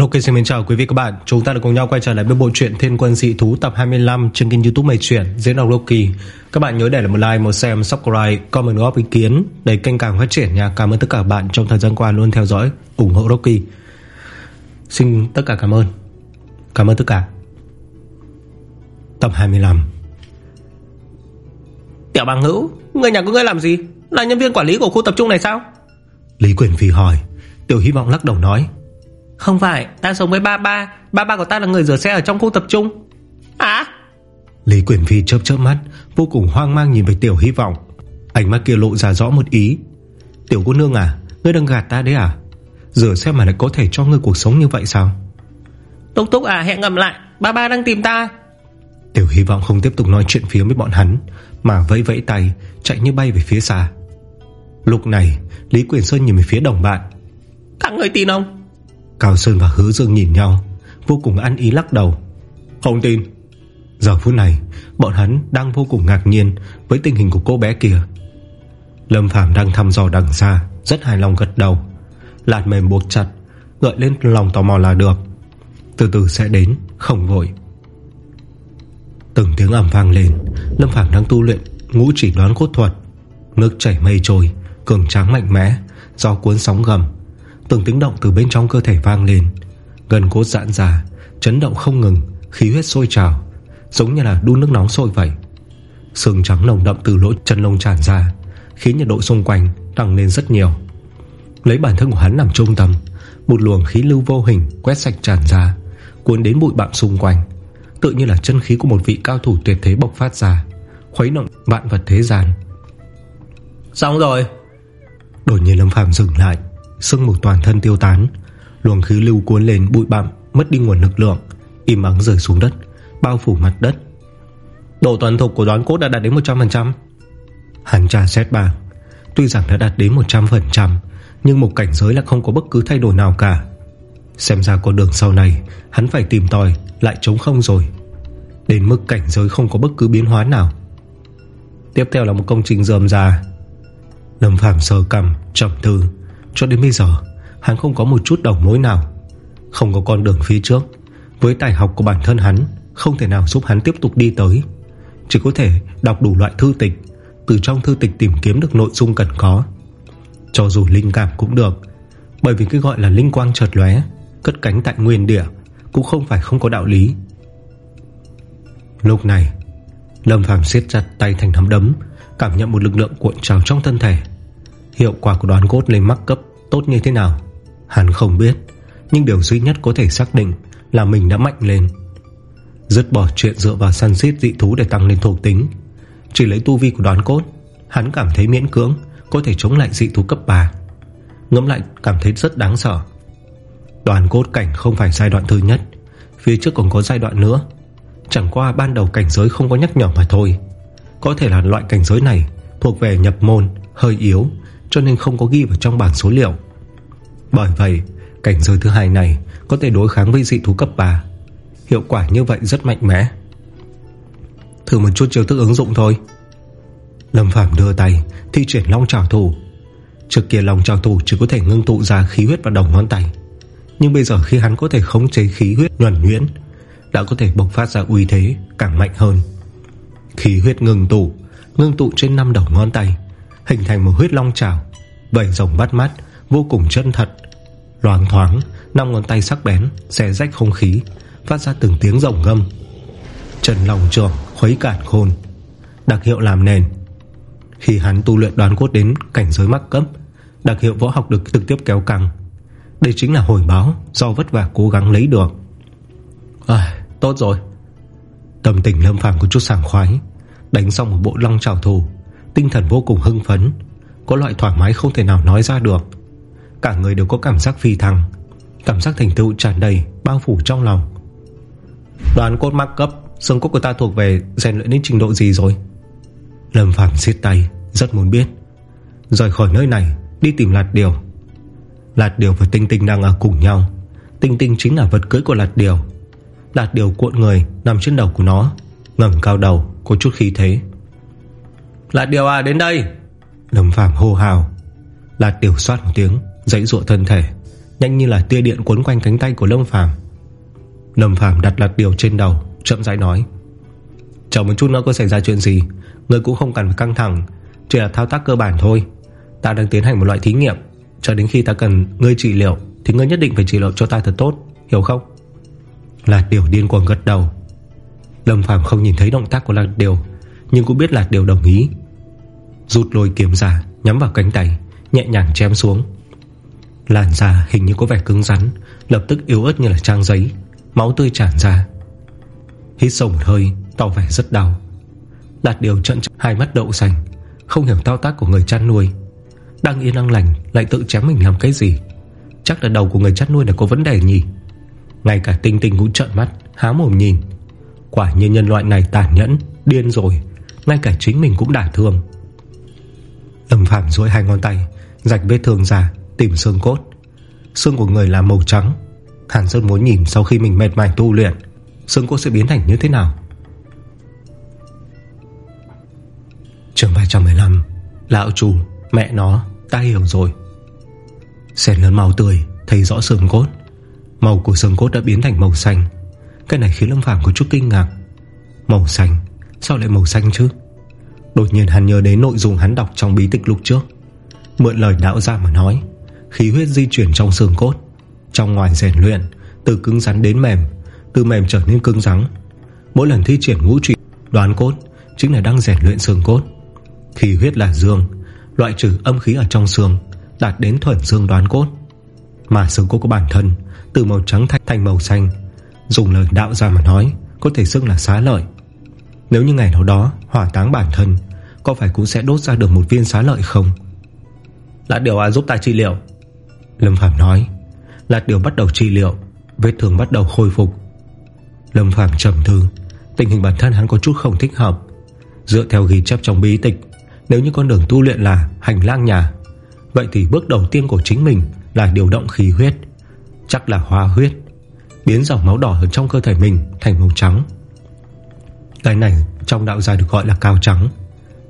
Ok xin mến chào quý vị các bạn. Chúng ta đã cùng nhau quay trở lại với bộ truyện Thiên quân dị thú tập 25 trên kênh youtube Mày Truyện diễn đọc Loki. Các bạn nhớ để lại một like, một xem, subscribe, comment góp ý kiến để kênh càng phát triển nha. Cảm ơn tất cả bạn trong thời gian qua luôn theo dõi ủng hộ Loki. Xin tất cả cảm ơn. Cảm ơn tất cả. Tập 25 Tiểu bằng hữu Người nhà của ngươi làm gì? Là nhân viên quản lý của khu tập trung này sao? Lý Quyền Phi hỏi. Tiểu hy vọng lắc đầu nói. Không phải ta sống với ba ba. Ba ba của ta là người rửa xe ở trong khu tập trung. À? Lý Quyền Phi chớp chớp mắt Vô cùng hoang mang nhìn về Tiểu hy vọng. Ánh mắt kia lộ ra rõ một ý. Tiểu cô nương à Ngươi đang gạt ta đấy à? Rửa xe mà lại có thể cho ngươi cuộc sống như vậy sao? Túc túc à hẹn ngầm lại. Ba ba đang tìm ta. Tiểu hy vọng không tiếp tục nói chuyện phía với bọn hắn Mà vẫy vẫy tay Chạy như bay về phía xa. Lúc này Lý Quyền Sơn nhìn về phía đồng bạn. Các người tin không Cao Sơn và Hứa Dương nhìn nhau Vô cùng ăn ý lắc đầu. Không tin. Giờ phút này bọn hắn đang vô cùng ngạc nhiên Với tình hình của cô bé kia. Lâm Phàm đang thăm dò đằng xa Rất hài lòng gật đầu. Lạt mềm buộc chặt Gợi lên lòng tò mò là được. Từ từ sẽ đến không vội. Từng tiếng ẩm vang lên Lâm Phàm đang tu luyện ngũ chỉ đoán cốt thuật. Nước chảy mây trôi Cường tráng mạnh mẽ Do cuốn sóng gầm Từng tiếng động từ bên trong cơ thể vang lên. Gần cốt giãn ra Chấn động không ngừng Khí huyết sôi trào Giống như là đun nước nóng sôi vậy. Sương trắng nồng đậm từ lỗ chân lông tràn ra Khiến nhiệt độ xung quanh tăng lên rất nhiều. Lấy bản thân của hắn làm trung tâm Một luồng khí lưu vô hình Quét sạch tràn ra Cuốn đến bụi bặm xung quanh. Tự như là chân khí của một vị cao thủ tuyệt thế bộc phát ra Khuấy động vạn vật thế gian. Xong rồi. Đột nhiên Lâm Phàm dừng lại Sưng mù toàn thân tiêu tán. Luồng khí lưu cuốn lên bụi bặm, Mất đi nguồn lực lượng, Im ắng rơi xuống đất, Bao phủ mặt đất. Độ toàn thục của đoán cốt đã đạt đến 100% Hắn tra xét bảng Tuy rằng đã đạt đến 100% Nhưng một cảnh giới là không có bất cứ thay đổi nào cả. Xem ra con đường sau này, Hắn phải tìm tòi, Lại trống không rồi. Đến mức cảnh giới không có bất cứ biến hóa nào. Tiếp theo là một công trình dườm già Lâm Phàm sơ cầm Trầm tư. Cho đến bây giờ, Hắn không có một chút đầu mối nào. Không có con đường phía trước. Với tài học của bản thân hắn, Không thể nào giúp hắn tiếp tục đi tới. Chỉ có thể đọc đủ loại thư tịch, Từ trong thư tịch tìm kiếm được nội dung cần có. Cho dù linh cảm cũng được, Bởi vì cái gọi là linh quang chợt lóe, Cất cánh tại nguyên địa, Cũng không phải không có đạo lý. Lúc này, Lâm Phàm siết chặt tay thành nắm đấm, Cảm nhận một lực lượng cuộn trào trong thân thể. Hiệu quả của đoán cốt lên mắc cấp Tốt như thế nào? Hắn không biết Nhưng điều duy nhất có thể xác định Là mình đã mạnh lên. Dứt bỏ chuyện dựa vào săn giết dị thú Để tăng lên thuộc tính Chỉ lấy tu vi của đoán cốt Hắn cảm thấy miễn cưỡng Có thể chống lại dị thú cấp 3 Ngẫm lại cảm thấy rất đáng sợ. Đoàn cốt cảnh không phải giai đoạn thứ nhất Phía trước còn có giai đoạn nữa. Chẳng qua ban đầu cảnh giới không có nhắc nhở mà thôi. Có thể là loại cảnh giới này Thuộc về nhập môn, hơi yếu. Cho nên không có ghi vào trong bảng số liệu. Bởi vậy, Cảnh giới thứ hai này Có thể đối kháng với dị thú cấp 3 Hiệu quả như vậy rất mạnh mẽ. Thử một chút chiêu thức ứng dụng thôi. Lâm Phàm đưa tay, Thi triển long trào thủ. Trước kia long trào thủ chỉ có thể ngưng tụ ra khí huyết vào đầu ngón tay. Nhưng bây giờ khi hắn có thể khống chế khí huyết nhuẩn nhuyễn, Đã có thể bộc phát ra uy thế Càng mạnh hơn. Khí huyết ngừng tụ, Ngưng tụ trên năm đầu ngón tay. Hình thành một huyết long trào Vẩy rồng bắt mắt Vô cùng chân thật. Loáng thoáng năm ngón tay sắc bén Xẻ rách không khí Phát ra từng tiếng rồng ngâm. Trần lòng trường khuấy cản khôn. Đặc hiệu làm nền. Khi hắn tu luyện đoán cốt đến cảnh giới mắc cấp Đặc hiệu võ học được trực tiếp kéo căng. Đây chính là hồi báo Do vất vả cố gắng lấy được. À, Tốt rồi. Tâm tình lâm phàm có chút sảng khoái Đánh xong một bộ long trào thù Tinh thần vô cùng hưng phấn. Có loại thoải mái không thể nào nói ra được. Cả người đều có cảm giác phi thăng, Cảm giác thành tựu tràn đầy, Bao phủ trong lòng. Đoàn cốt mắc cấp, Xương cốt của ta thuộc về rèn luyện đến trình độ gì rồi? Lâm Phạm xiết tay, Rất muốn biết. Rời khỏi nơi này, đi tìm Lạt Điều. Lạt Điều và Tinh Tinh đang ở cùng nhau. Tinh Tinh chính là vật cưới của Lạt Điều. Lạt Điều cuộn người Nằm trên đầu của nó, ngẩng cao đầu, có chút khí thế. Lạt Điều à đến đây. Lâm Phàm hô hào. Lạt Điều xoát một tiếng, Dãy ruộng thân thể, Nhanh như là tia điện cuốn quanh cánh tay của Lâm Phàm. Lâm Phàm đặt lạt điều trên đầu, Chậm rãi nói, Chờ một chút nữa có xảy ra chuyện gì Người cũng không cần phải căng thẳng, Chỉ là thao tác cơ bản thôi. Ta đang tiến hành một loại thí nghiệm, Cho đến khi ta cần ngươi trị liệu, Thì ngươi nhất định phải trị liệu cho ta thật tốt, Hiểu không? Lạt điều điên cuồng gật đầu. Lâm Phàm không nhìn thấy động tác của Lạt điều nhưng cũng biết Lạc điều đồng ý. Rút lôi kiếm ra, Nhắm vào cánh tay, Nhẹ nhàng chém xuống. Làn da hình như có vẻ cứng rắn, Lập tức yếu ớt như là trang giấy, Máu tươi tràn ra. Hít sâu một hơi, Tỏ vẻ rất đau. Lạt điều trận hai mắt đậu xanh, Không hiểu thao tác của người chăn nuôi. Đang yên đang lành, Lại tự chém mình làm cái gì? Chắc là đầu của người chăn nuôi là có vấn đề nhỉ? Ngay cả tinh tinh cũng trợn mắt, Há mồm nhìn. Quả nhiên nhân loại này tàn nhẫn, Điên rồi. Ngay cả chính mình cũng đả thương. Lâm Phạm duỗi hai ngón tay, Rạch vết thương ra, Tìm xương cốt. Xương của người là màu trắng. Hàn rất muốn nhìn sau khi mình mệt mỏi tu luyện, Xương cốt sẽ biến thành như thế nào. Trường 315 Lão chủ Mẹ nó, Ta hiểu rồi. Xẹt lớn máu tươi, Thấy rõ xương cốt. Màu của xương cốt đã biến thành màu xanh. Cái này khiến Lâm Phạm có chút kinh ngạc. Màu xanh Sao lại màu xanh chứ? Đột nhiên hắn nhớ đến nội dung hắn đọc trong bí tịch lúc trước. Mượn lời đạo ra mà nói, Khí huyết di chuyển trong xương cốt, Trong ngoài rèn luyện, Từ cứng rắn đến mềm, Từ mềm trở nên cứng rắn. Mỗi lần thi triển ngũ trụy đoán cốt Chính là đang rèn luyện xương cốt. Khí huyết là dương, Loại trừ âm khí ở trong xương, Đạt đến thuần dương đoán cốt. Mà xương cốt của bản thân Từ màu trắng thành màu xanh, Dùng lời đạo ra mà nói Có thể xưng là xá lợi. Nếu như ngày nào đó hỏa táng bản thân Có phải cũng sẽ đốt ra được một viên xá lợi không? Lát điều à giúp ta trị liệu? Lâm Phạm nói. Lát điều bắt đầu trị liệu Vết thương bắt đầu khôi phục. Lâm Phạm trầm thư Tình hình bản thân hắn có chút không thích hợp. Dựa theo ghi chép trong bí tịch Nếu như con đường tu luyện là hành lang nhà Vậy thì bước đầu tiên của chính mình Là điều động khí huyết Chắc là hoa huyết Biến dòng máu đỏ ở trong cơ thể mình thành màu trắng cái này trong đạo gia được gọi là cao trắng.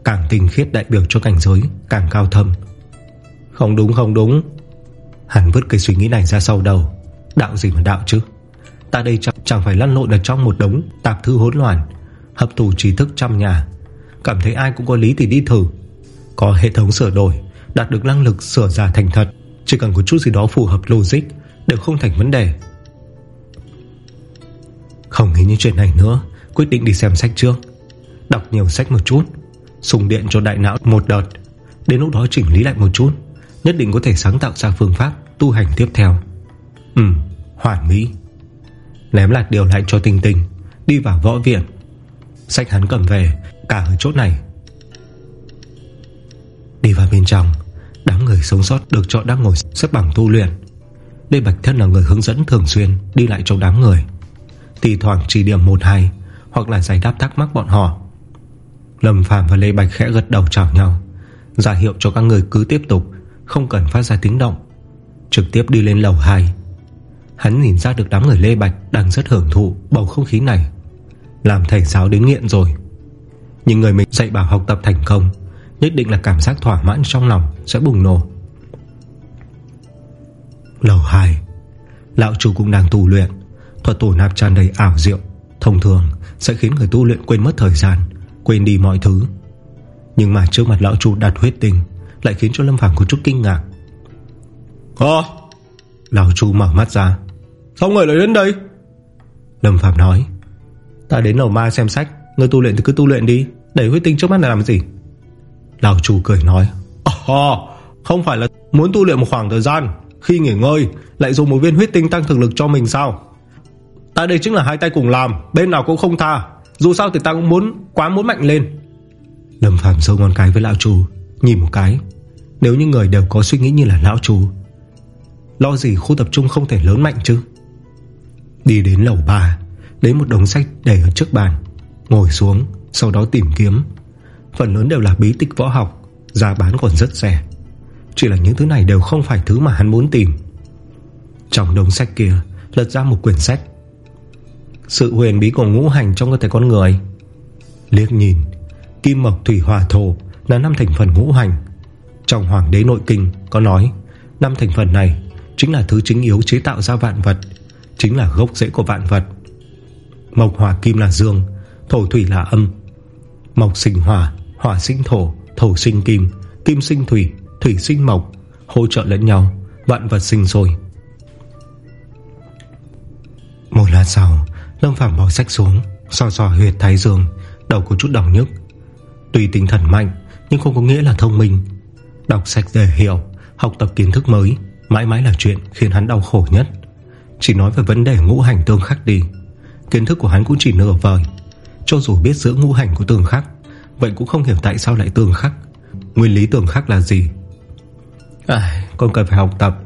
Càng tinh khiết đại biểu cho cảnh giới Càng cao thâm. Không đúng không đúng. Hắn vứt cái suy nghĩ này ra sau đầu. Đạo gì mà đạo chứ? Ta đây chẳng, chẳng phải lăn lộn ở trong một đống Tạp thư hỗn loạn Hấp thù trí thức trăm nhà. Cảm thấy ai cũng có lý thì đi thử. Có hệ thống sửa đổi Đạt được năng lực sửa giả thành thật. Chỉ cần có chút gì đó phù hợp logic Đều không thành vấn đề. Không nghĩ những chuyện này nữa. Quyết định đi xem sách trước. Đọc nhiều sách một chút, Sùng điện cho đại não một đợt, Đến lúc đó chỉnh lý lại một chút, Nhất định có thể sáng tạo ra phương pháp Tu hành tiếp theo. Ừ hoàn mỹ. Ném lạt điều lại cho tình tình Đi vào võ viện. Sách hắn cầm về, cả ở chốt này. Đi vào bên trong, Đám người sống sót được chọn đang ngồi xếp bằng tu luyện. Lê Bạch Thân là người hướng dẫn thường xuyên Đi lại trong đám người. Thì thoảng chỉ điểm một hai hoặc là giải đáp thắc mắc bọn họ. Lâm Phạm và Lê Bạch khẽ gật đầu chào nhau. Giả hiệu cho các người cứ tiếp tục, Không cần phát ra tiếng động. Trực tiếp đi lên lầu 2 Hắn nhìn ra được đám người Lê Bạch Đang rất hưởng thụ bầu không khí này. Làm thầy giáo đến nghiện rồi. Nhưng người mình dạy bảo học tập thành công, Nhất định là cảm giác thỏa mãn trong lòng Sẽ bùng nổ. Lầu 2 Lão chủ cũng đang tu luyện. Thuật tổ nạp tràn đầy ảo diệu, Thông thường sẽ khiến người tu luyện quên mất thời gian Quên đi mọi thứ. Nhưng mà trước mặt lão chủ đặt huyết tinh Lại khiến cho Lâm Phàm có chút kinh ngạc. Ồ Lão chủ mở mắt ra. Sao người lại đến đây? Lâm Phạm nói. Ta đến lầu ma xem sách Người tu luyện thì cứ tu luyện đi Đẩy huyết tinh trước mắt là làm gì? Lão chủ cười nói. Ồ, không phải là muốn tu luyện một khoảng thời gian Khi nghỉ ngơi Lại dùng một viên huyết tinh tăng thực lực cho mình sao Ta đây chính là hai tay cùng làm, Bên nào cũng không tha. Dù sao thì ta cũng muốn, quá muốn mạnh lên. Lâm Phạm sâu ngón cái với lão chủ Nhìn một cái. Nếu như người đều có suy nghĩ như là lão chủ Lo gì khu tập trung không thể lớn mạnh chứ? Đi đến lầu 3 Lấy một đống sách để ở trước bàn, Ngồi xuống, Sau đó tìm kiếm. Phần lớn đều là bí tịch võ học, Giá bán còn rất rẻ. Chỉ là những thứ này đều không phải thứ mà hắn muốn tìm. Trong đống sách kia, Lật ra một quyển sách. Sự huyền bí của ngũ hành trong cơ thể con người. Liếc nhìn Kim mộc thủy hỏa thổ Là năm thành phần ngũ hành. Trong hoàng đế nội kinh có nói năm thành phần này Chính là thứ chính yếu chế tạo ra vạn vật Chính là gốc rễ của vạn vật. Mộc hỏa kim là dương Thổ thủy là âm. Mộc sinh hỏa, hỏa sinh thổ Thổ sinh kim, kim sinh thủy Thủy sinh mộc, hỗ trợ lẫn nhau Vạn vật sinh sôi. Một lát sau Lâm Phạm bỏ sách xuống So so huyệt thái dương Đầu có chút đau nhức. Tuy tinh thần mạnh Nhưng không có nghĩa là thông minh. Đọc sách để hiểu Học tập kiến thức mới Mãi mãi là chuyện khiến hắn đau khổ nhất. Chỉ nói về vấn đề ngũ hành tương khắc đi. Kiến thức của hắn cũng chỉ nửa vời. Cho dù biết giữa ngũ hành của tương khắc Vậy cũng không hiểu tại sao lại tương khắc. Nguyên lý tương khắc là gì? À, Con cần phải học tập.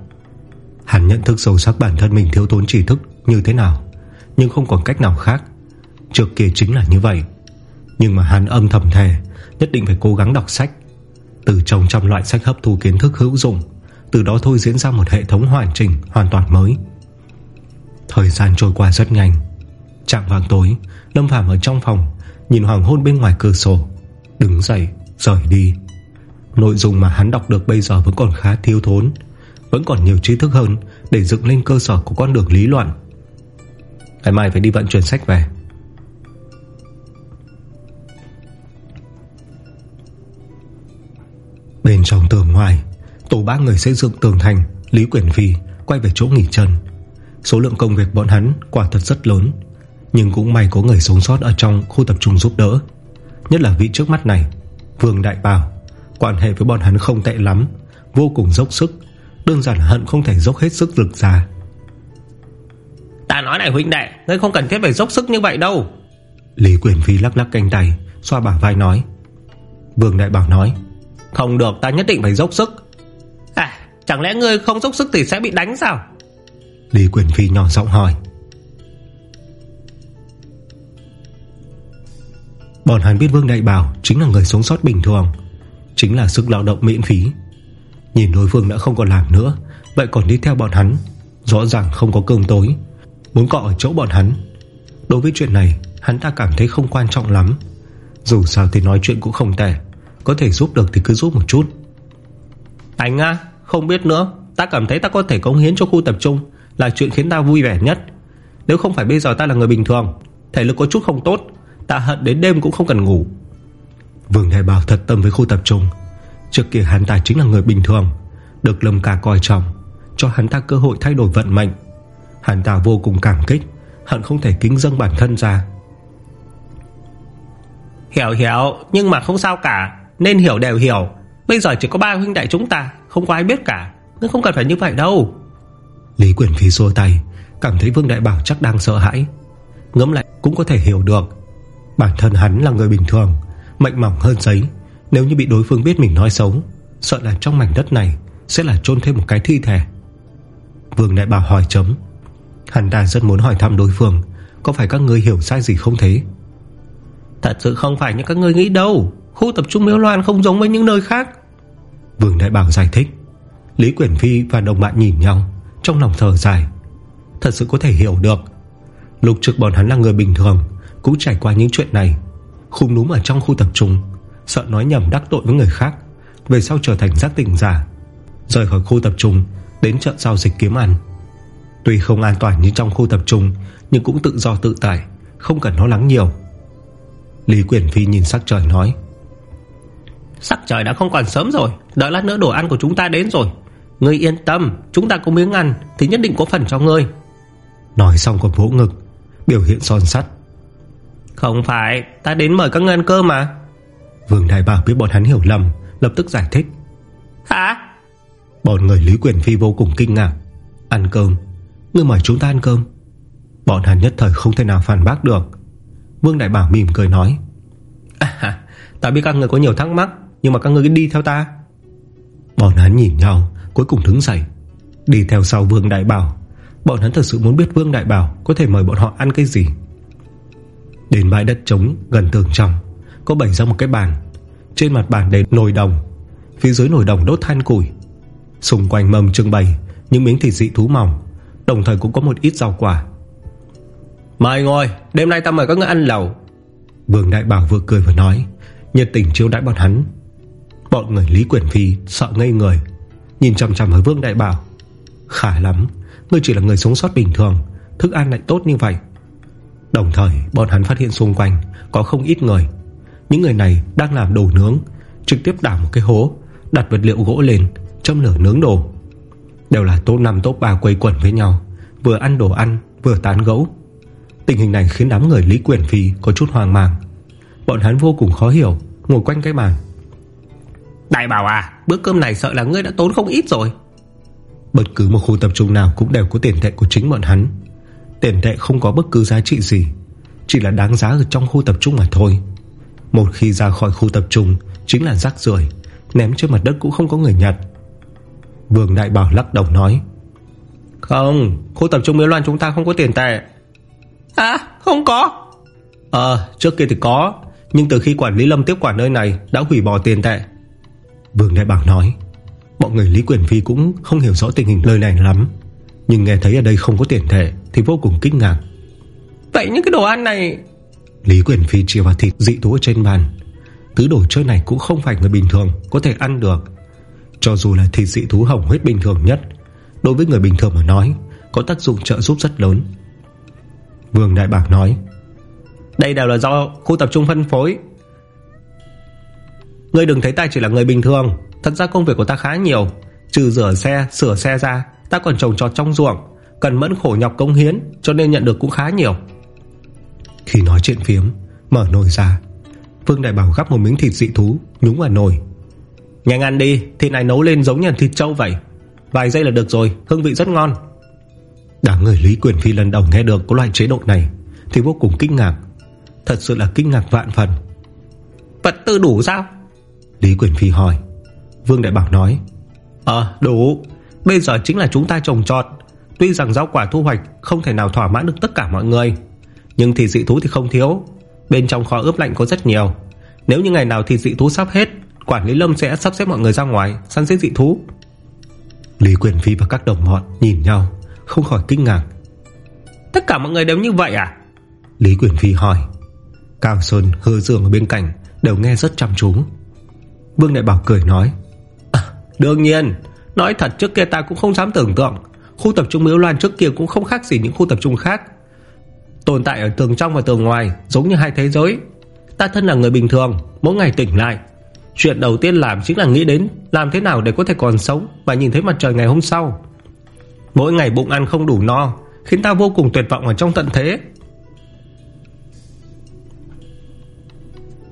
Hắn nhận thức sâu sắc bản thân mình thiếu tốn trí thức như thế nào? Nhưng không còn cách nào khác. Trước kia chính là như vậy Nhưng mà hắn âm thầm thề Nhất định phải cố gắng đọc sách. Từ trong trăm loại sách hấp thu kiến thức hữu dụng Từ đó thôi diễn ra một hệ thống hoàn chỉnh Hoàn toàn mới. Thời gian trôi qua rất nhanh. Trạng vàng tối Lâm Phàm ở trong phòng Nhìn hoàng hôn bên ngoài cửa sổ Đứng dậy, rời đi. Nội dung mà hắn đọc được bây giờ vẫn còn khá thiếu thốn Vẫn còn nhiều trí thức hơn Để dựng lên cơ sở của con đường lý luận. Ngày mai phải đi vận chuyển sách về. Bên trong tường ngoài, Tổ ba người xây dựng tường thành, Lý Quyển Phi quay về chỗ nghỉ chân. Số lượng công việc bọn hắn quả thật rất lớn, Nhưng cũng may có người sống sót Ở trong khu tập trung giúp đỡ. Nhất là vị trước mắt này, Vương Đại Bảo, Quan hệ với bọn hắn không tệ lắm, Vô cùng dốc sức, Đơn giản hận không thể dốc hết sức lực ra. Ta nói này huynh đệ Ngươi không cần thiết phải dốc sức như vậy đâu. Lý Quyền Phi lắc lắc cánh tay Xoa bả vai nói. Vương Đại Bảo nói Không được ta nhất định phải dốc sức. À chẳng lẽ ngươi không dốc sức thì sẽ bị đánh sao? Lý Quyền Phi nhỏ giọng hỏi. Bọn hắn biết Vương Đại Bảo Chính là người sống sót bình thường Chính là sức lao động miễn phí. Nhìn đối phương đã không còn làm nữa Vậy còn đi theo bọn hắn Rõ ràng không có cơm tối Muốn cọ ở chỗ bọn hắn. Đối với chuyện này hắn ta cảm thấy không quan trọng lắm. Dù sao thì nói chuyện cũng không tệ Có thể giúp được thì cứ giúp một chút. Anh á Không biết nữa Ta cảm thấy ta có thể cống hiến cho khu tập trung Là chuyện khiến ta vui vẻ nhất. Nếu không phải bây giờ ta là người bình thường Thể lực có chút không tốt Ta hận đến đêm cũng không cần ngủ. Vương Đại Bảo thật tâm với khu tập trung. Trước kia hắn ta chính là người bình thường Được Lâm Ca coi trọng Cho hắn ta cơ hội thay đổi vận mệnh Hắn ta vô cùng cảm kích. Hận không thể kính dâng bản thân ra. Hiểu hiểu. Nhưng mà không sao cả. Nên hiểu đều hiểu. Bây giờ chỉ có ba huynh đại chúng ta. Không có ai biết cả. Nhưng không cần phải như vậy đâu. Lý Quyền Phi xua tay Cảm thấy Vương Đại Bảo chắc đang sợ hãi. Ngẫm lại cũng có thể hiểu được. Bản thân hắn là người bình thường Mệnh mỏng hơn giấy. Nếu như bị đối phương biết mình nói xấu Sợ là trong mảnh đất này Sẽ là chôn thêm một cái thi thể. Vương Đại Bảo hỏi chấm Hắn ta rất muốn hỏi thăm đối phương Có phải các người hiểu sai gì không thế? Thật sự không phải như các người nghĩ đâu. Khu tập trung miếu loan không giống với những nơi khác. Vương Đại Bảo giải thích. Lý Quyển Phi và đồng bạn nhìn nhau Trong lòng thở dài. Thật sự có thể hiểu được. Lục trực bọn hắn là người bình thường Cũng trải qua những chuyện này. Khung núm ở trong khu tập trung Sợ nói nhầm đắc tội với người khác Về sau trở thành giác tỉnh giả. Rời khỏi khu tập trung Đến chợ giao dịch kiếm ăn Tuy không an toàn như trong khu tập trung Nhưng cũng tự do tự tại Không cần lo lắng nhiều. Lý Quyển Phi nhìn sắc trời nói Sắc trời đã không còn sớm rồi Đợi lát nữa đồ ăn của chúng ta đến rồi. Ngươi yên tâm Chúng ta có miếng ăn Thì nhất định có phần cho ngươi. Nói xong còn vỗ ngực Biểu hiện son sắt. Không phải Ta đến mời các ngươi ăn cơm mà. Vương Đại Bảo biết bọn hắn hiểu lầm Lập tức giải thích. Hả? Bọn người Lý Quyền Phi vô cùng kinh ngạc. Ăn cơm Ngươi mời chúng ta ăn cơm. Bọn hắn nhất thời không thể nào phản bác được. Vương Đại Bảo mỉm cười nói à, Ta biết các người có nhiều thắc mắc Nhưng mà các người cứ đi theo ta. Bọn hắn nhìn nhau Cuối cùng đứng dậy. Đi theo sau Vương Đại Bảo. Bọn hắn thật sự muốn biết Vương Đại Bảo Có thể mời bọn họ ăn cái gì. Đến bãi đất trống gần tường trong Có bày ra một cái bàn. Trên mặt bàn đầy nồi đồng Phía dưới nồi đồng đốt than củi. Xung quanh mâm trưng bày Những miếng thịt dị thú mỏng Đồng thời cũng có một ít rau quả. Mời ngồi Đêm nay ta mời các người ăn lẩu. Vương Đại Bảo vừa cười vừa nói. Nhiệt tình chiêu đãi bọn hắn. Bọn người Lý Quyển Phi sợ ngây người Nhìn chằm chằm với Vương Đại Bảo. Khả lắm Ngươi chỉ là người sống sót bình thường Thức ăn lại tốt như vậy. Đồng thời bọn hắn phát hiện xung quanh Có không ít người. Những người này đang làm đồ nướng Trực tiếp đảo một cái hố Đặt vật liệu gỗ lên Châm lửa nướng đồ Đều là top 5 top 3 quây quẩn với nhau. Vừa ăn đồ ăn vừa tán gẫu. Tình hình này khiến đám người Lý Quyền Phi Có chút hoang mang. Bọn hắn vô cùng khó hiểu Ngồi quanh cái bàn Đại bảo à Bữa cơm này sợ là ngươi đã tốn không ít rồi. Bất cứ một khu tập trung nào Cũng đều có tiền tệ của chính bọn hắn. Tiền tệ không có bất cứ giá trị gì Chỉ là đáng giá ở trong khu tập trung mà thôi. Một khi ra khỏi khu tập trung Chính là rác rưởi Ném trên mặt đất cũng không có người nhặt Vương Đại Bảo lắc đầu nói Không Khu tập trung Miếu Loan chúng ta không có tiền tệ. À không có. Ờ trước kia thì có Nhưng từ khi quản lý lâm tiếp quản nơi này Đã hủy bỏ tiền tệ. Vương Đại Bảo nói Mọi người Lý Quyền Phi cũng không hiểu rõ tình hình nơi này lắm Nhưng nghe thấy ở đây không có tiền tệ Thì vô cùng kinh ngạc. Vậy những cái đồ ăn này Lý Quyền Phi chia vào thịt dị thú ở trên bàn. Thứ đồ chơi này cũng không phải người bình thường Có thể ăn được cho dù là thịt dị thú hồng huyết bình thường nhất Đối với người bình thường mà nói Có tác dụng trợ giúp rất lớn. Vương Đại Bạc nói Đây đều là do khu tập trung phân phối. Ngươi đừng thấy ta chỉ là người bình thường Thật ra công việc của ta khá nhiều. Trừ rửa xe, sửa xe ra Ta còn trồng trọt trong ruộng Cần mẫn khổ nhọc công hiến Cho nên nhận được cũng khá nhiều. Khi nói chuyện phiếm Mở nồi ra Vương Đại Bảo gắp một miếng thịt dị thú Nhúng vào nồi. Nhanh ăn đi Thịt này nấu lên giống như thịt trâu vậy. Vài giây là được rồi Hương vị rất ngon. Đám người Lý Quyền Phi lần đầu nghe được có loại chế độ này Thì vô cùng kinh ngạc. Thật sự là kinh ngạc vạn phần. Vật tư đủ sao? Lý Quyền Phi hỏi. Vương Đại Bảo nói. Ờ đủ. Bây giờ chính là chúng ta trồng trọt. Tuy rằng rau quả thu hoạch không thể nào thỏa mãn được tất cả mọi người Nhưng thịt dị thú thì không thiếu. Bên trong kho ướp lạnh có rất nhiều. Nếu như ngày nào thịt dị thú sắp hết Quản lý lâm sẽ sắp xếp mọi người ra ngoài Săn giết dị thú. Lý Quyền Phi và các đồng bọn nhìn nhau Không khỏi kinh ngạc. Tất cả mọi người đều như vậy à? Lý Quyền Phi hỏi. Cao Sơn hư dường ở bên cạnh Đều nghe rất chăm chú. Vương Đại Bảo cười nói. À, Đương nhiên Nói thật trước kia ta cũng không dám tưởng tượng. Khu tập trung Miếu Loan trước kia cũng không khác gì những khu tập trung khác. Tồn tại ở tường trong và tường ngoài Giống như hai thế giới. Ta thân là người bình thường Mỗi ngày tỉnh lại Chuyện đầu tiên làm chính là nghĩ đến Làm thế nào để có thể còn sống Và nhìn thấy mặt trời ngày hôm sau. Mỗi ngày bụng ăn không đủ no Khiến ta vô cùng tuyệt vọng ở trong tận thế.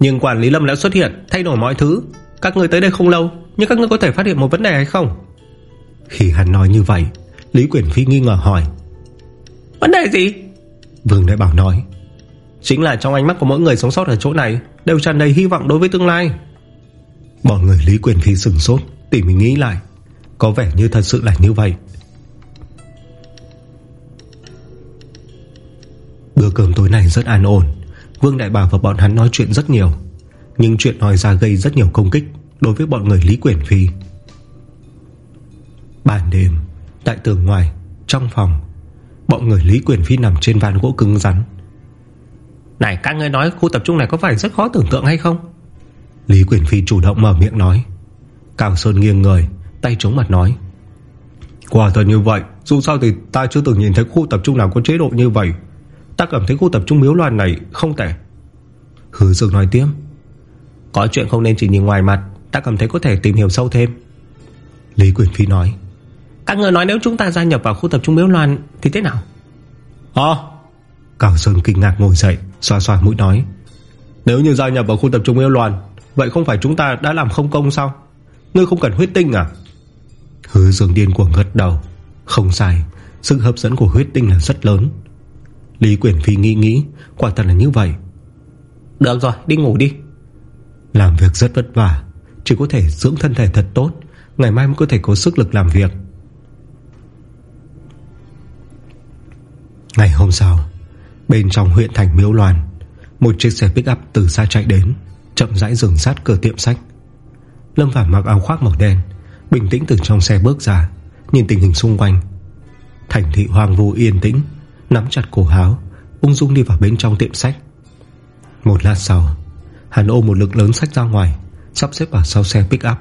Nhưng quản lý lâm đã xuất hiện Thay đổi mọi thứ. Các người tới đây không lâu Nhưng các người có thể phát hiện một vấn đề hay không? Khi hắn nói như vậy Lý Quyển Phi nghi ngờ hỏi. Vấn đề gì? Vương Đại Bảo nói Chính là trong ánh mắt của mỗi người sống sót ở chỗ này Đều tràn đầy hy vọng đối với tương lai Bọn người Lý Quyền Phi sừng sốt, Tỉ mình nghĩ lại. Có vẻ như thật sự là như vậy. Bữa cơm tối này rất an ổn. Vương Đại Bảo và bọn hắn nói chuyện rất nhiều. Nhưng chuyện nói ra gây rất nhiều công kích Đối với bọn người Lý Quyền Phi. Ban đêm, Tại tường ngoài, Trong phòng, Bọn người Lý Quyền Phi nằm trên van gỗ cứng rắn. Này, các người nói khu tập trung này có phải rất khó tưởng tượng hay không? Lý Quyền Phi chủ động mở miệng nói. Càng Sơn nghiêng người, Tay chống mặt nói. Quả thật như vậy, Dù sao thì ta chưa từng nhìn thấy khu tập trung nào có chế độ như vậy. Ta cảm thấy khu tập trung miếu loạn này không tệ. Hứa Dương nói tiếp. Có chuyện không nên chỉ nhìn ngoài mặt, Ta cảm thấy có thể tìm hiểu sâu thêm. Lý Quyền Phi nói. Các người nói nếu chúng ta gia nhập vào khu tập trung miếu loạn Thì thế nào? Ồ Càng Sơn kinh ngạc ngồi dậy, Xoa xoa mũi nói. Nếu như gia nhập vào khu tập trung miếu loạn Vậy không phải chúng ta đã làm không công sao? Ngươi không cần huyết tinh à? Hứa dương điên cuồng gật đầu. Không sai, Sự hấp dẫn của huyết tinh là rất lớn. Lý Quyển Phi nghĩ nghĩ, Quả thật là như vậy. Được rồi, đi ngủ đi. Làm việc rất vất vả, Chỉ có thể dưỡng thân thể thật tốt, Ngày mai mới có thể có sức lực làm việc. Ngày hôm sau, Bên trong huyện thành Miếu Loan Một chiếc xe pick up từ xa chạy đến. Chậm rãi dừng sát cửa tiệm sách. Lâm Phàm mặc áo khoác màu đen, Bình tĩnh từ trong xe bước ra, Nhìn tình hình xung quanh. Thành thị hoang vu yên tĩnh, Nắm chặt cổ áo, Ung dung đi vào bên trong tiệm sách. Một lát sau, Hắn ôm một lực lớn sách ra ngoài, Sắp xếp vào sau xe pick up,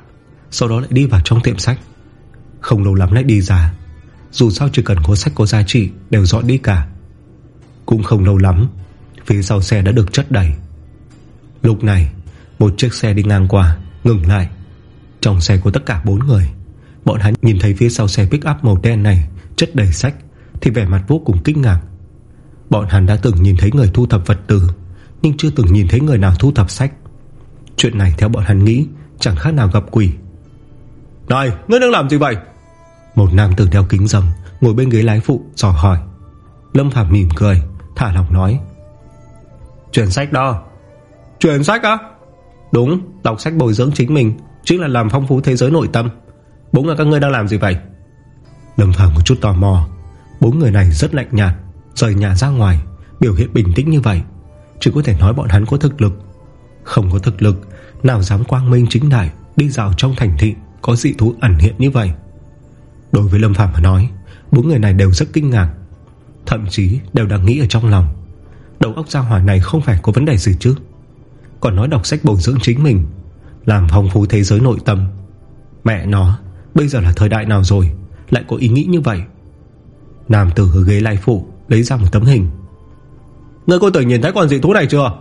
Sau đó lại đi vào trong tiệm sách. Không lâu lắm lại đi ra, Dù sao chỉ cần có sách có giá trị, Đều dọn đi cả. Cũng không lâu lắm, Phía sau xe đã được chất đầy. Lúc này một chiếc xe đi ngang qua, Ngừng lại. Trong xe có tất cả bốn người, Bọn hắn nhìn thấy phía sau xe pick up màu đen này, Chất đầy sách, Thì vẻ mặt vô cùng kinh ngạc. Bọn hắn đã từng nhìn thấy người thu thập vật tư, Nhưng chưa từng nhìn thấy người nào thu thập sách. Chuyện này theo bọn hắn nghĩ, Chẳng khác nào gặp quỷ. Này, ngươi đang làm gì vậy? Một nam tử đeo kính rầm Ngồi bên ghế lái phụ, dò hỏi. Lâm Phạm mỉm cười, Thả lòng nói. Chuyển sách đó. Chuyển sách á? Đúng, đọc sách bồi dưỡng chính mình, Chính là làm phong phú thế giới nội tâm. Bốn người các ngươi đang làm gì vậy? Lâm Phạm một chút tò mò. Bốn người này rất lạnh nhạt, Rời nhà ra ngoài, Biểu hiện bình tĩnh như vậy. Chỉ có thể nói bọn hắn có thực lực. Không có thực lực, Nào dám quang minh chính đại, Đi dạo trong thành thị, Có dị thú ẩn hiện như vậy. Đối với Lâm Phạm mà nói, Bốn người này đều rất kinh ngạc. Thậm chí đều đang nghĩ ở trong lòng. Đầu óc gia hỏa này không phải có vấn đề gì chứ? Còn nói đọc sách bồi dưỡng chính mình, Làm phong phú thế giới nội tâm. Mẹ nó, Bây giờ là thời đại nào rồi? Lại có ý nghĩ như vậy? Nam tử ở ghế lai phụ Lấy ra một tấm hình. Ngươi có từng nhìn thấy con dị thú này chưa?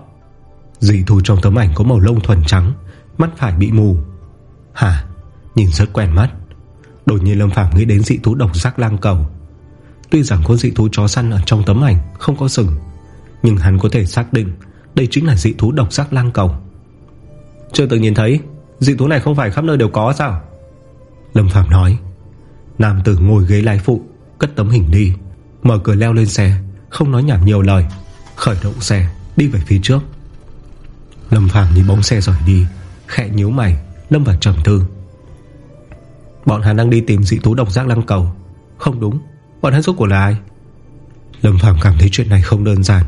Dị thú trong tấm ảnh có màu lông thuần trắng, Mắt phải bị mù. Hả? Nhìn rất quen mắt. Đột nhiên Lâm Phàm nghĩ đến dị thú độc giác lang cầu. Tuy rằng con dị thú chó săn ở trong tấm ảnh Không có sừng, Nhưng hắn có thể xác định đây chính là dị thú độc giác lang cầu. Chưa từng nhìn thấy, Dị thú này không phải khắp nơi đều có sao? Lâm Phạm nói. Nam tử ngồi ghế lái phụ, Cất tấm hình đi, Mở cửa leo lên xe, Không nói nhảm nhiều lời, Khởi động xe, Đi về phía trước. Lâm Phàm nhìn bóng xe rời đi, Khẽ nhíu mày, Lâm vào trầm tư. Bọn hắn đang đi tìm dị thú độc giác lăng cầu. Không đúng, Bọn hắn rốt của là ai? Lâm Phàm cảm thấy chuyện này không đơn giản.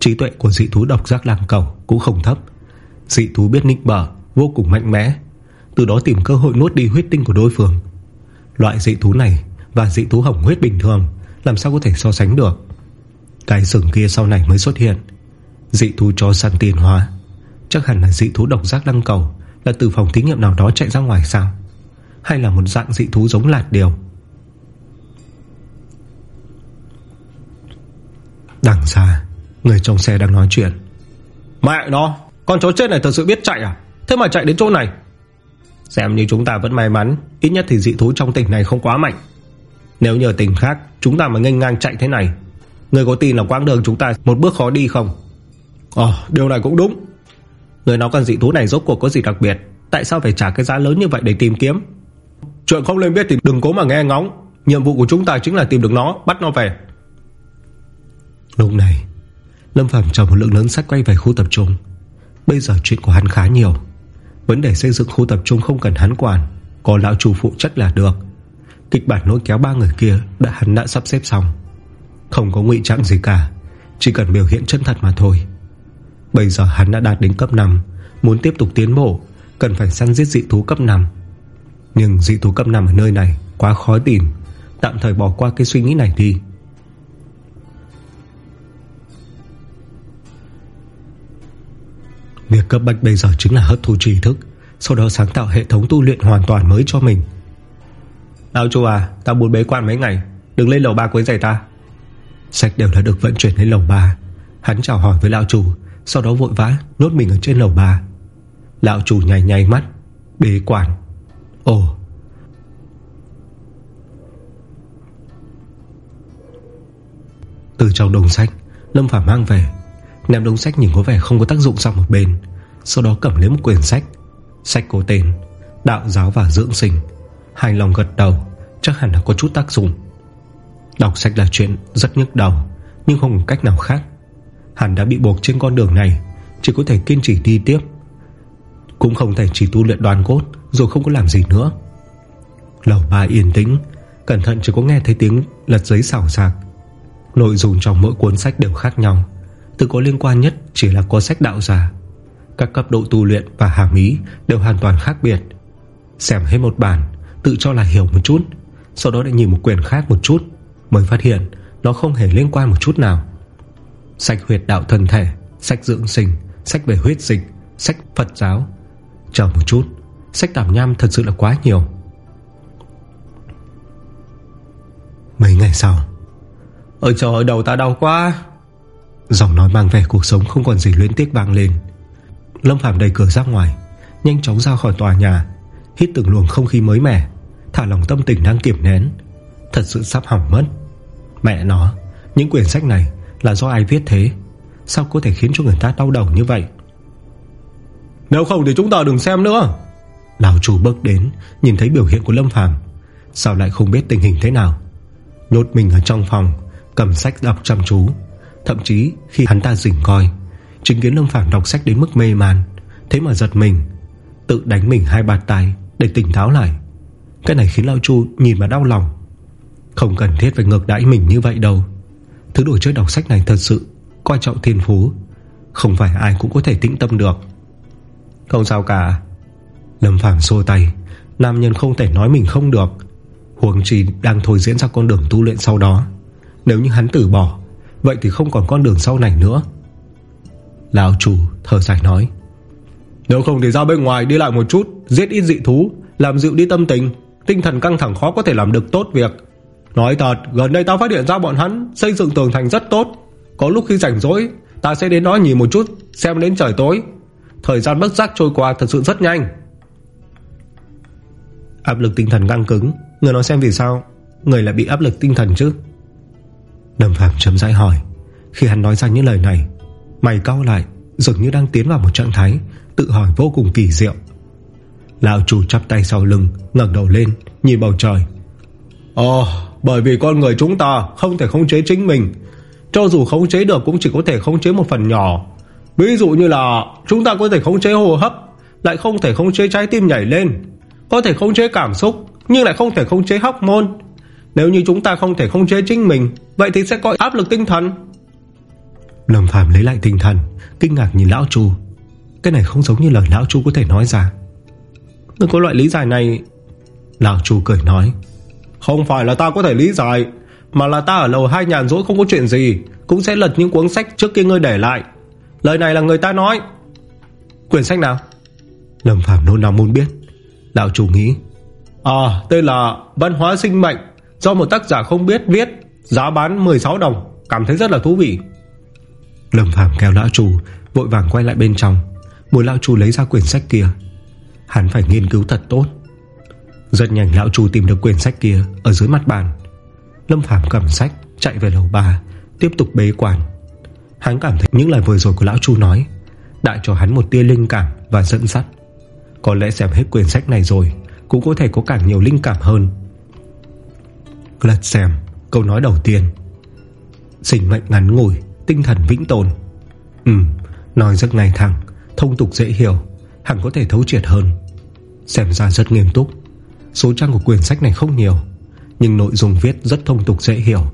Trí tuệ của dị thú độc giác làng cầu Cũng không thấp. Dị thú biết nịnh bờ Vô cùng mạnh mẽ. Từ đó tìm cơ hội nuốt đi huyết tinh của đối phương. Loại dị thú này Và dị thú hỏng huyết bình thường, Làm sao có thể so sánh được? Cái sừng kia sau này mới xuất hiện. Dị thú cho săn tiền hóa Chắc hẳn là dị thú độc giác lăng cầu Là từ phòng thí nghiệm nào đó chạy ra ngoài sao? Hay là một dạng dị thú giống lạt điều? Đằng xa Người trong xe đang nói chuyện. Mẹ nó, Con chó chết này thật sự biết chạy à? Thế mà chạy đến chỗ này. Xem như chúng ta vẫn may mắn, Ít nhất thì dị thú trong tỉnh này không quá mạnh. Nếu nhờ tỉnh khác, Chúng ta mà nganh ngang chạy thế này, Người có tin là quãng đường chúng ta một bước khó đi không? Ồ điều này cũng đúng. Người nói con dị thú này rốt cuộc có gì đặc biệt? Tại sao phải trả cái giá lớn như vậy để tìm kiếm? Chuyện không lên biết thì đừng cố mà nghe ngóng. Nhiệm vụ của chúng ta chính là tìm được nó, Bắt nó về. Lúc này Lâm Phàm chở một lượng lớn sách quay về khu tập trung. Bây giờ chuyện của hắn khá nhiều. Vấn đề xây dựng khu tập trung không cần hắn quản, Có lão chủ phụ trách là được. Kịch bản nối kéo ba người kia Đã hắn đã sắp xếp xong. Không có ngụy trạng gì cả, Chỉ cần biểu hiện chân thật mà thôi. Bây giờ hắn đã đạt đến cấp 5 Muốn tiếp tục tiến bộ, Cần phải săn giết dị thú cấp 5 Nhưng dị thú cấp 5 ở nơi này Quá khó tìm, Tạm thời bỏ qua cái suy nghĩ này đi. Việc cấp bách bây giờ chính là hấp thu trí thức Sau đó sáng tạo hệ thống tu luyện hoàn toàn mới cho mình. Đạo chủ à Tao muốn bế quan mấy ngày Đừng lên lầu 3 quấy giày ta. Sách đều đã được vận chuyển lên lầu 3 Hắn chào hỏi với lão chủ Sau đó vội vã nốt mình ở trên lầu 3 Lão chủ nhảy nháy mắt Bế quản Ồ. Từ trong đồng sách Lâm Phàm mang về Ném đống sách nhìn có vẻ không có tác dụng sang một bên. Sau đó cầm lấy một quyển sách. Sách có tên Đạo giáo và dưỡng sinh. Hài lòng gật đầu, Chắc hẳn là có chút tác dụng. Đọc sách là chuyện rất nhức đầu, Nhưng không có cách nào khác. Hắn đã bị buộc trên con đường này, Chỉ có thể kiên trì đi tiếp. Cũng không thể chỉ tu luyện đoàn cốt, Rồi không có làm gì nữa. Lầu ba yên tĩnh, Cẩn thận chỉ có nghe thấy tiếng lật giấy xảo sạc Nội dung trong mỗi cuốn sách đều khác nhau. Từ có liên quan nhất chỉ là có sách đạo giả. Các cấp độ tu luyện và hàm ý Đều hoàn toàn khác biệt. Xem hết một bản, Tự cho là hiểu một chút, Sau đó lại nhìn một quyển khác một chút, Mới phát hiện nó không hề liên quan một chút nào. Sách huyệt đạo thân thể, Sách dưỡng sinh, Sách về huyết dịch, Sách Phật giáo. Chờ một chút, Sách tạp nham thật sự là quá nhiều. Mấy ngày sau, Ôi trời, đầu ta đau quá. Giọng nói mang vẻ cuộc sống không còn gì luyến tiếc vang lên. Lâm Phạm đẩy cửa ra ngoài Nhanh chóng ra khỏi tòa nhà Hít từng luồng không khí mới mẻ Thả lòng tâm tình đang kiểm nén. Thật sự sắp hỏng mất. Mẹ nó Những quyển sách này là do ai viết thế? Sao có thể khiến cho người ta đau đầu như vậy? Nếu không thì chúng ta đừng xem nữa. Lão chủ bước đến Nhìn thấy biểu hiện của Lâm Phàm Sao lại không biết tình hình thế nào? Nhốt mình ở trong phòng Cầm sách đọc chăm chú Thậm chí, khi hắn ta rình coi, Chứng kiến Lâm Phàm đọc sách đến mức mê man, Thế mà giật mình, Tự đánh mình hai bạt tay để tỉnh táo lại. Cái này khiến Lão Chu nhìn mà đau lòng. Không cần thiết phải ngược đãi mình như vậy đâu. Thứ đồ chơi đọc sách này thật sự Coi trọng thiên phú, Không phải ai cũng có thể tĩnh tâm được. Không sao cả. Lâm Phàm xô tay. Nam nhân không thể nói mình không được. Huống trì đang thôi diễn ra con đường tu luyện sau đó. Nếu như hắn tử bỏ Vậy thì không còn con đường sau này nữa. Lão chủ thở dài nói. Nếu không thì ra bên ngoài đi lại một chút Giết ít dị thú Làm dịu đi tâm tình. Tinh thần căng thẳng khó có thể làm được tốt việc. Nói thật gần đây tao phát hiện ra bọn hắn Xây dựng tường thành rất tốt. Có lúc khi rảnh rỗi Ta sẽ đến đó nhìn một chút Xem đến trời tối. Thời gian bất giác trôi qua thật sự rất nhanh. Áp lực tinh thần căng cứng. Người nói xem vì sao? Người lại bị áp lực tinh thần chứ Lâm Phạm chấm dãi hỏi. Khi hắn nói ra những lời này, Mày cao lại, dường như đang tiến vào một trạng thái Tự hỏi vô cùng kỳ diệu. Lão chủ chắp tay sau lưng, ngẩng đầu lên, Nhìn bầu trời. Ồ, bởi vì con người chúng ta Không thể khống chế chính mình, Cho dù khống chế được cũng chỉ có thể khống chế một phần nhỏ. Ví dụ như là Chúng ta có thể khống chế hô hấp, Lại không thể khống chế trái tim nhảy lên, Có thể khống chế cảm xúc, Nhưng lại không thể khống chế hóc môn. Nếu như chúng ta không thể khống chế chính mình Vậy thì sẽ có áp lực tinh thần. Lâm Phạm lấy lại tinh thần Kinh ngạc nhìn Lão Chu. Cái này không giống như lời Lão Chu có thể nói ra. Đừng có loại lý giải này. Lão Chu cười nói Không phải là ta có thể lý giải Mà là ta ở lầu hai nhàn rỗi không có chuyện gì Cũng sẽ lật những cuốn sách trước kia ngươi để lại. Lời này là người ta nói. Quyển sách nào? Lâm Phạm nôn nóng muốn biết. Lão Chu nghĩ À tên là Văn hóa sinh mệnh Do một tác giả không biết viết Giá bán 16 đồng, Cảm thấy rất là thú vị. Lâm Phàm kéo lão chủ Vội vàng quay lại bên trong. Mùi lão chủ lấy ra quyển sách kia. Hắn phải nghiên cứu thật tốt. Rất nhanh lão chủ tìm được quyển sách kia Ở dưới mặt bàn. Lâm Phàm cầm sách, chạy về lầu 3 Tiếp tục bế quan. Hắn cảm thấy những lời vừa rồi của lão chu nói Đã cho hắn một tia linh cảm và dẫn dắt. Có lẽ xem hết quyển sách này rồi, Cũng có thể có càng nhiều linh cảm hơn. Lật xem. Câu nói đầu tiên. Sinh mệnh ngắn ngủi, Tinh thần vĩnh tồn. Ừ Nói rất ngay thẳng, Thông tục dễ hiểu, Hẳn có thể thấu triệt hơn. Xem ra rất nghiêm túc. Số trang của quyển sách này không nhiều, Nhưng nội dung viết rất thông tục dễ hiểu.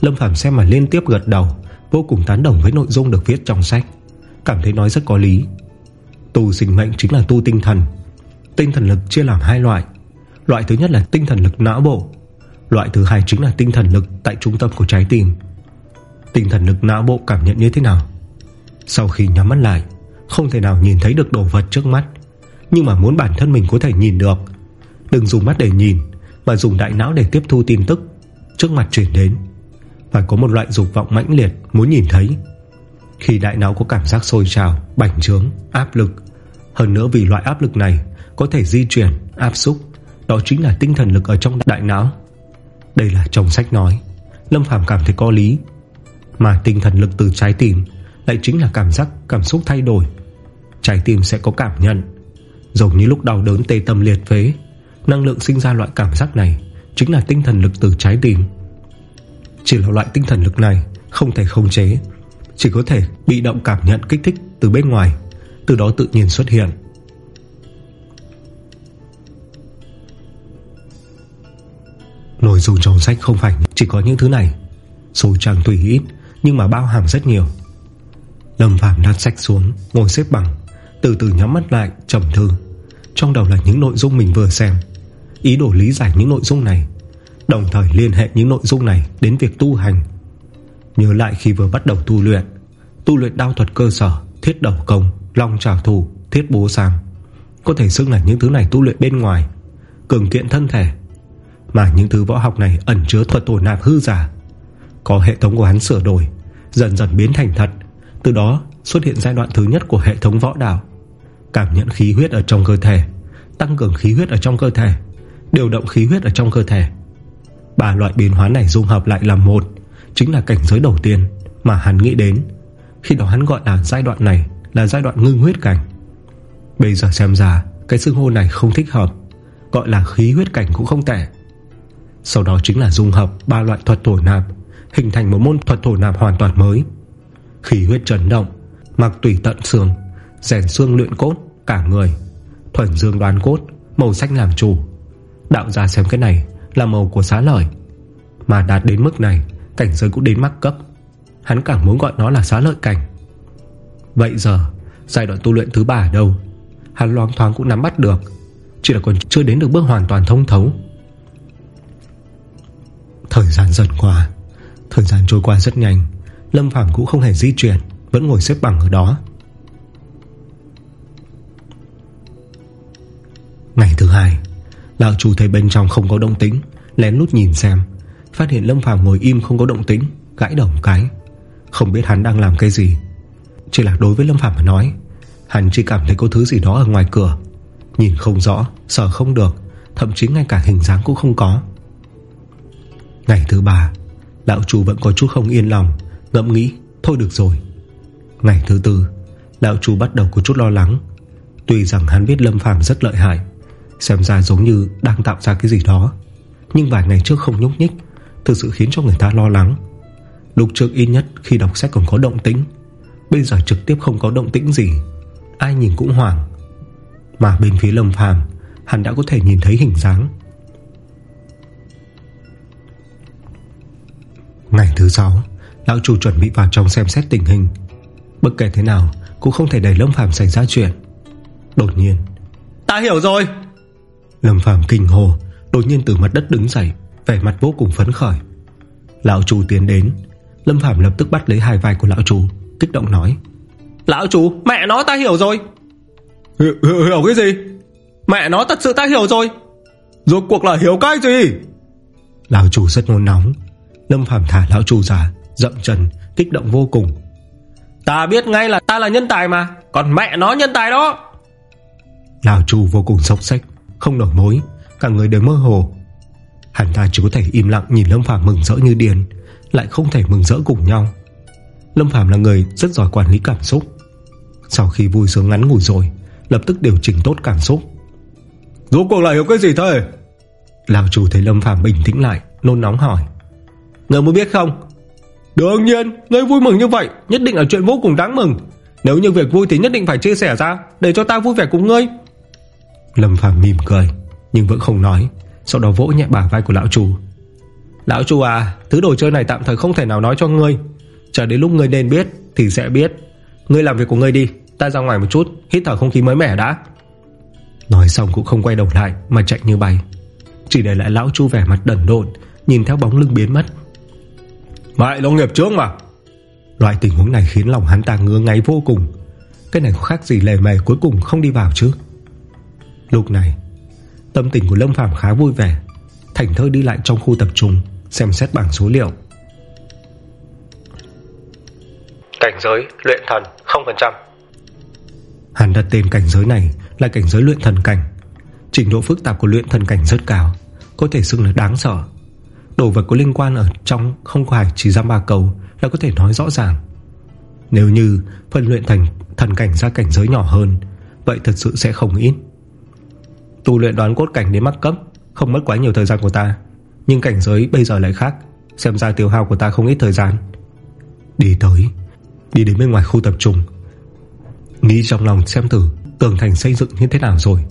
Lâm phàm xem mà liên tiếp gật đầu, Vô cùng tán đồng với nội dung được viết trong sách. Cảm thấy nói rất có lý. Tu sinh mệnh chính là tu tinh thần. Tinh thần lực chia làm hai loại. Loại thứ nhất là tinh thần lực não bộ Loại thứ hai chính là tinh thần lực Tại trung tâm của trái tim. Tinh thần lực não bộ cảm nhận như thế nào? Sau khi nhắm mắt lại Không thể nào nhìn thấy được đồ vật trước mắt. Nhưng mà muốn bản thân mình có thể nhìn được. Đừng dùng mắt để nhìn Mà dùng đại não để tiếp thu tin tức Trước mặt chuyển đến. Phải có một loại dục vọng mãnh liệt Muốn nhìn thấy. Khi đại não có cảm giác sôi trào, bảnh trướng, áp lực Hơn nữa vì loại áp lực này Có thể di chuyển, áp xúc Đó chính là tinh thần lực ở trong đại não. Đây là trong sách nói. Lâm Phàm cảm thấy có lý. Mà tinh thần lực từ trái tim Lại chính là cảm giác, cảm xúc thay đổi. Trái tim sẽ có cảm nhận. Giống như lúc đau đớn tê tâm liệt phế, Năng lượng sinh ra loại cảm giác này Chính là tinh thần lực từ trái tim. Chỉ là loại tinh thần lực này Không thể khống chế, Chỉ có thể bị động cảm nhận kích thích từ bên ngoài, Từ đó tự nhiên xuất hiện. Nội dung trong sách không phải chỉ có những thứ này. Số trang tùy ít Nhưng mà bao hàm rất nhiều. Lâm Phạm đặt sách xuống Ngồi xếp bằng Từ từ nhắm mắt lại trầm thư Trong đầu là những nội dung mình vừa xem. Ý đồ lý giải những nội dung này Đồng thời liên hệ những nội dung này Đến việc tu hành. Nhớ lại khi vừa bắt đầu tu luyện Tu luyện đao thuật cơ sở Thiết đầu công, long trào thủ thiết bố sàng Có thể xưng là những thứ này tu luyện bên ngoài Cường kiện thân thể mà những thứ võ học này ẩn chứa thuật tổ nạp hư giả. Có hệ thống của hắn sửa đổi, Dần dần biến thành thật. Từ đó, xuất hiện giai đoạn thứ nhất của hệ thống võ đạo. Cảm nhận khí huyết ở trong cơ thể, Tăng cường khí huyết ở trong cơ thể, Điều động khí huyết ở trong cơ thể. Ba loại biến hóa này dung hợp lại làm một, Chính là cảnh giới đầu tiên Mà hắn nghĩ đến. Khi đó hắn gọi là giai đoạn này Là giai đoạn ngưng huyết cảnh. Bây giờ xem ra, Cái xưng hô này không thích hợp, Gọi là khí huyết cảnh cũng không tệ. Sau đó chính là dung hợp ba loại thuật thổ nạp, Hình thành một môn thuật thổ nạp hoàn toàn mới. Khí huyết chấn động, Mặc tùy tận xương, Rèn xương luyện cốt cả người, Thuần dương đoán cốt, Màu xanh làm chủ. Đạo ra xem cái này là màu của xá lợi. Mà đạt đến mức này, Cảnh giới cũng đến mắc cấp. Hắn càng muốn gọi nó là xá lợi cảnh. Vậy giờ, Giai đoạn tu luyện thứ ba ở đâu? Hắn loáng thoáng cũng nắm bắt được. Chỉ là còn chưa đến được bước hoàn toàn thông thấu. Thời gian dần qua Thời gian trôi qua rất nhanh. Lâm Phàm cũng không hề di chuyển Vẫn ngồi xếp bằng ở đó. Ngày thứ hai Lão chủ thấy bên trong không có động tĩnh Lén lút nhìn xem. Phát hiện Lâm Phàm ngồi im không có động tĩnh Gãi đầu một cái. Không biết hắn đang làm cái gì. Chỉ là đối với Lâm Phàm mà nói Hắn chỉ cảm thấy có thứ gì đó ở ngoài cửa. Nhìn không rõ, sợ không được Thậm chí ngay cả hình dáng cũng không có. Ngày thứ ba Lão chủ vẫn có chút không yên lòng Ngẫm nghĩ, thôi được rồi. Ngày thứ tư Lão chủ bắt đầu có chút lo lắng. Tuy rằng hắn biết Lâm Phàm rất lợi hại Xem ra giống như đang tạo ra cái gì đó Nhưng vài ngày trước không nhúc nhích Thực sự khiến cho người ta lo lắng. Lúc trước ít nhất khi đọc sách còn có động tĩnh Bây giờ trực tiếp không có động tĩnh gì Ai nhìn cũng hoảng. Mà bên phía Lâm Phàm Hắn đã có thể nhìn thấy hình dáng. Ngày thứ 6 Lão chủ chuẩn bị vào trong xem xét tình hình. Bất kể thế nào Cũng không thể để Lâm Phàm xảy ra chuyện. Đột nhiên Ta hiểu rồi. Lâm Phàm kinh hồ Đột nhiên từ mặt đất đứng dậy Vẻ mặt vô cùng phấn khởi. Lão chủ tiến đến Lâm Phàm lập tức bắt lấy hai vai của lão chủ Kích động nói Lão chủ mẹ nó ta hiểu rồi. Hiểu, hiểu, hiểu cái gì? Mẹ nó thật sự ta hiểu rồi. Rốt cuộc là hiểu cái gì? Lão chủ rất nôn nóng Lâm Phàm thả lão chủ ra Dậm chân kích động vô cùng. Ta biết ngay là ta là nhân tài mà Còn mẹ nó nhân tài đó. Lão chủ vô cùng sốc sách Không nổi mối Cả người đều mơ hồ. Hắn ta chỉ có thể im lặng nhìn Lâm Phàm mừng rỡ như điên Lại không thể mừng rỡ cùng nhau. Lâm Phàm là người rất giỏi quản lý cảm xúc. Sau khi vui sướng ngắn ngủi rồi Lập tức điều chỉnh tốt cảm xúc. Rốt cuộc là hiểu cái gì thế? Lão chủ thấy Lâm Phàm bình tĩnh lại Nôn nóng hỏi Người muốn biết không? Đương nhiên Ngươi vui mừng như vậy, Nhất định là chuyện vô cùng đáng mừng. Nếu như việc vui thì nhất định phải chia sẻ ra, Để cho ta vui vẻ cùng ngươi. Lâm Phàm mỉm cười, Nhưng vẫn không nói, Sau đó vỗ nhẹ bả vai của lão chủ Lão chủ à Thứ đồ chơi này tạm thời không thể nào nói cho ngươi. Chờ đến lúc ngươi nên biết, Thì sẽ biết. Ngươi làm việc của ngươi đi, Ta ra ngoài một chút, Hít thở không khí mới mẻ đã. Nói xong cũng không quay đầu lại, Mà chạy như bay. Chỉ để lại lão chu vẻ mặt đẩn độn, Nhìn theo bóng lưng biến mất. Mại long nghiệp trước mà. Loại tình huống này khiến lòng hắn ta ngứa ngáy vô cùng. Cái này khác gì lề mề cuối cùng không đi vào chứ? Lúc này Tâm tình của Lâm Phàm khá vui vẻ. Thành thơ đi lại trong khu tập trung Xem xét bảng số liệu. Cảnh giới luyện thần 0% Hắn đặt tên cảnh giới này Là cảnh giới luyện thần cảnh. Trình độ phức tạp của luyện thần cảnh rất cao Có thể xưng là đáng sợ Đồ vật có liên quan ở trong Không phải chỉ giam ba cầu Là có thể nói rõ ràng. Nếu như phân luyện thành thần cảnh ra cảnh giới nhỏ hơn, Vậy thật sự sẽ không ít. Tu luyện đoán cốt cảnh đến mắc cấp Không mất quá nhiều thời gian của ta, Nhưng cảnh giới bây giờ lại khác, Xem ra tiêu hao của ta không ít thời gian. Đi tới, Đi đến bên ngoài khu tập trung. Nghĩ trong lòng xem thử Tường thành xây dựng như thế nào rồi.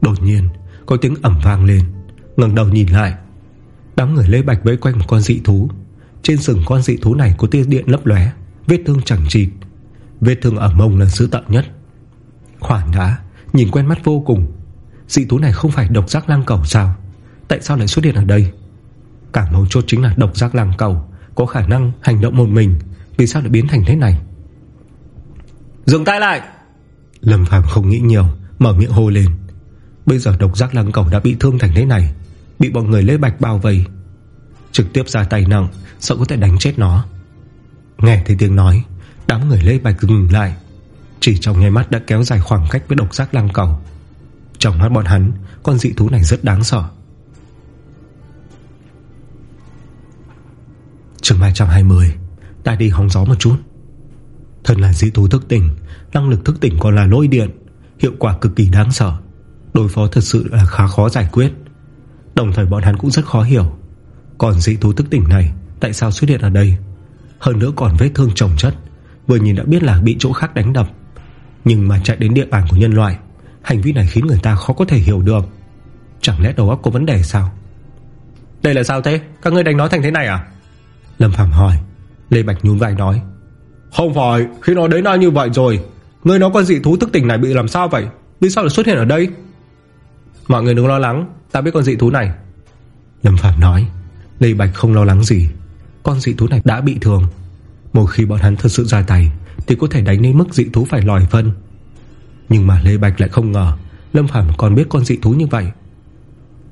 Đột nhiên, có tiếng ẩm vang lên, ngẩng đầu nhìn lại. Đám người lê bạch vây quanh một con dị thú. Trên sừng con dị thú này có tia điện lấp lóe Vết thương chẳng chịt. Vết thương ở mông là dữ tận nhất. Khoản đá Nhìn quen mắt vô cùng. Dị thú này không phải độc giác lang cầu sao? Tại sao lại xuất hiện ở đây? Cả mấu chốt chính là độc giác lang cầu Có khả năng hành động một mình. Vì sao lại biến thành thế này? Dừng tay lại! Lâm Phàm không nghĩ nhiều Mở miệng hô lên. Bây giờ độc giác lăng cầu đã bị thương thành thế này Bị bọn người Lê Bạch bao vây. Trực tiếp ra tay nặng, Sợ có thể đánh chết nó. Nghe thấy tiếng nói, Đám người Lê Bạch dừng lại. Chỉ trong ngay mắt đã kéo dài khoảng cách với độc giác lăng cầu. Trong mắt bọn hắn, Con dị thú này rất đáng sợ. Trường 220 Ta đi hóng gió một chút. Thật là dị thú thức tỉnh, Năng lực thức tỉnh còn là lôi điện, Hiệu quả cực kỳ đáng sợ. Đối phó thật sự là khá khó giải quyết. Đồng thời bọn hắn cũng rất khó hiểu. Còn dị thú thức tỉnh này Tại sao xuất hiện ở đây? Hơn nữa còn vết thương trồng chất Vừa nhìn đã biết là bị chỗ khác đánh đập. Nhưng mà chạy đến địa bàn của nhân loại Hành vi này khiến người ta khó có thể hiểu được. Chẳng lẽ đầu óc có vấn đề sao? Đây là sao thế? Các ngươi đánh nó thành thế này à? Lâm Phạm hỏi. Lê Bạch nhún vai nói. Không phải khi nó đến đã như vậy rồi Người nói con dị thú thức tỉnh này bị làm sao vậy? Vì sao lại xuất hiện ở đây? Mọi người đừng lo lắng Ta biết con dị thú này. Lâm Phạm nói Lê Bạch không lo lắng gì. Con dị thú này đã bị thương. Một khi bọn hắn thật sự ra tay Thì có thể đánh đến mức dị thú phải lòi phân Nhưng mà Lê Bạch lại không ngờ Lâm Phạm còn biết con dị thú như vậy.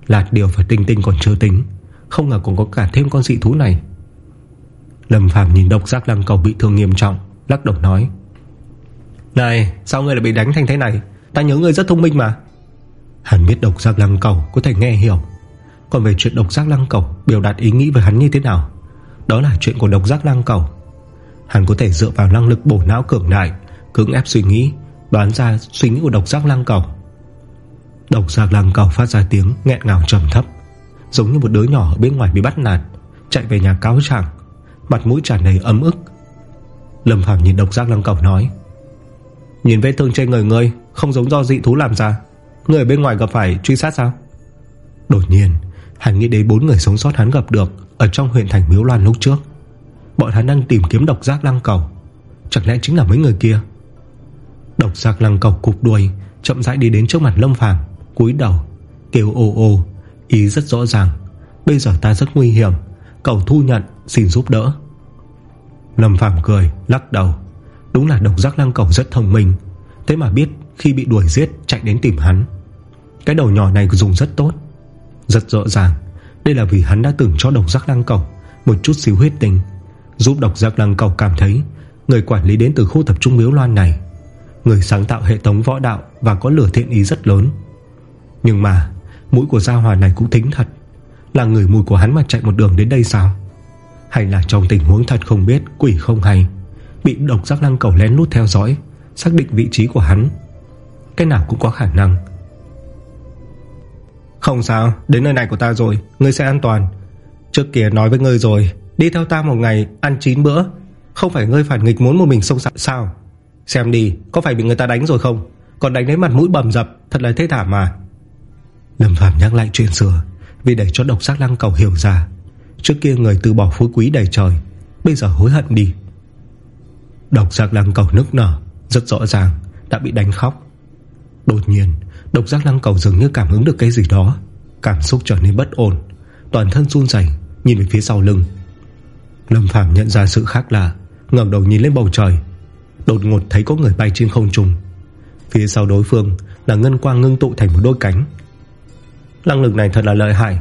Lạt điều và tinh tinh còn chưa tính Không ngờ còn có cả thêm con dị thú này. Lâm Phạm nhìn độc giác lăng cầu bị thương nghiêm trọng Lắc đầu nói Này sao ngươi lại bị đánh thành thế này? Ta nhớ ngươi rất thông minh mà Hắn biết độc giác lăng cầu có thể nghe hiểu. Còn về chuyện độc giác lăng cầu, Biểu đạt ý nghĩ với hắn như thế nào? Đó là chuyện của độc giác lăng cầu. Hắn có thể dựa vào năng lực bổ não cường đại, Cưỡng ép suy nghĩ, Đoán ra suy nghĩ của độc giác lăng cầu. Độc giác lăng cầu phát ra tiếng nghẹn ngào trầm thấp, Giống như một đứa nhỏ ở bên ngoài bị bắt nạt, Chạy về nhà cáo trạng, Mặt mũi tràn đầy ấm ức. Lâm Phạm nhìn độc giác lăng cầu nói, Nhìn vết thương trên người ngươi, Không giống do dị thú làm ra. Người bên ngoài gặp phải truy sát sao? Đột nhiên Hắn nghĩ đến bốn người sống sót hắn gặp được Ở trong huyện thành Miếu Loan lúc trước. Bọn hắn đang tìm kiếm độc giác lăng cầu. Chẳng lẽ chính là mấy người kia? Độc giác lăng cầu cục đuôi, Chậm rãi đi đến trước mặt Lâm Phàm, cúi đầu, Kêu ô ô, Ý rất rõ ràng. Bây giờ ta rất nguy hiểm, Cầu thu nhận, xin giúp đỡ. Lâm Phàm cười, lắc đầu. Đúng là độc giác lăng cầu rất thông minh. Thế mà biết khi bị đuổi giết, Chạy đến tìm hắn. Cái đầu nhỏ này dùng rất tốt. Rất rõ ràng, Đây là vì hắn đã từng cho độc giác lăng cầu Một chút xíu huyết tình Giúp độc giác lăng cầu cảm thấy Người quản lý đến từ khu tập trung miếu loan này, Người sáng tạo hệ thống võ đạo Và có lửa thiện ý rất lớn. Nhưng mà, Mũi của gia hòa này cũng tính thật. Là người mùi của hắn mà chạy một đường đến đây sao? Hay là trong tình huống thật không biết, Quỷ không hay, Bị độc giác lăng cầu lén lút theo dõi, Xác định vị trí của hắn, Cái nào cũng có khả năng. Không sao, Đến nơi này của ta rồi, Ngươi sẽ an toàn. Trước kia nói với ngươi rồi, Đi theo ta một ngày, ăn 9 bữa. Không phải ngươi phản nghịch muốn một mình sông sao? Xem đi, Có phải bị người ta đánh rồi không? Còn đánh đến mặt mũi bầm dập, Thật là thế thảm mà. Lâm Phạm nhắc lại chuyện xưa, Vì để cho độc giác lăng cầu hiểu ra. Trước kia người từ bỏ phú quý đầy trời, Bây giờ hối hận đi. Độc giác lăng cầu nức nở, Rất rõ ràng, đã bị đánh khóc. Đột nhiên Độc giác lăng cầu dường như cảm ứng được cái gì đó. Cảm xúc trở nên bất ổn. Toàn thân run rẩy, Nhìn về phía sau lưng. Lâm Phàm nhận ra sự khác lạ, ngẩng đầu nhìn lên bầu trời. Đột ngột thấy có người bay trên không trung. Phía sau đối phương là ngân quang ngưng tụ thành một đôi cánh. Năng lực này thật là lợi hại.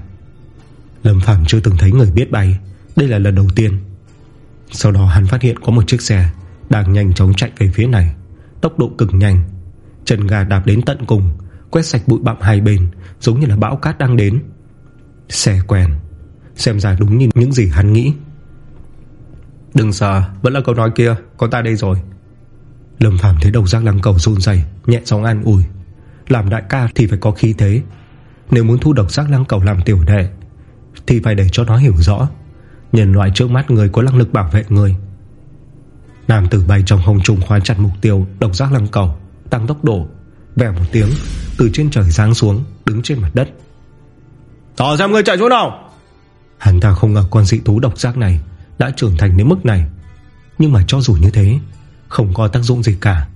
Lâm Phàm chưa từng thấy người biết bay. Đây là lần đầu tiên. Sau đó hắn phát hiện có một chiếc xe Đang nhanh chóng chạy về phía này. Tốc độ cực nhanh. Chân gà đạp đến tận cùng. Quét sạch bụi bặm hai bên Giống như là bão cát đang đến. Xe quen Xem ra đúng như những gì hắn nghĩ. Đừng sợ Vẫn là câu nói kia Có ta đây rồi. Lâm Phàm thấy đầu giác lăng cầu run dày Nhẹ giọng an ủi. Làm đại ca thì phải có khí thế. Nếu muốn thu độc giác lăng cầu làm tiểu đệ Thì phải để cho nó hiểu rõ. Nhân loại trước mắt người có năng lực bảo vệ người. Nam tử bay trong không trùng khóa chặt mục tiêu Độc giác lăng cầu Tăng tốc độ Vèo một tiếng Từ trên trời giáng xuống Đứng trên mặt đất. Tỏ xem ngươi chạy chỗ nào Hắn ta không ngờ con dị thú độc giác này Đã trưởng thành đến mức này. Nhưng mà cho dù như thế Không có tác dụng gì cả.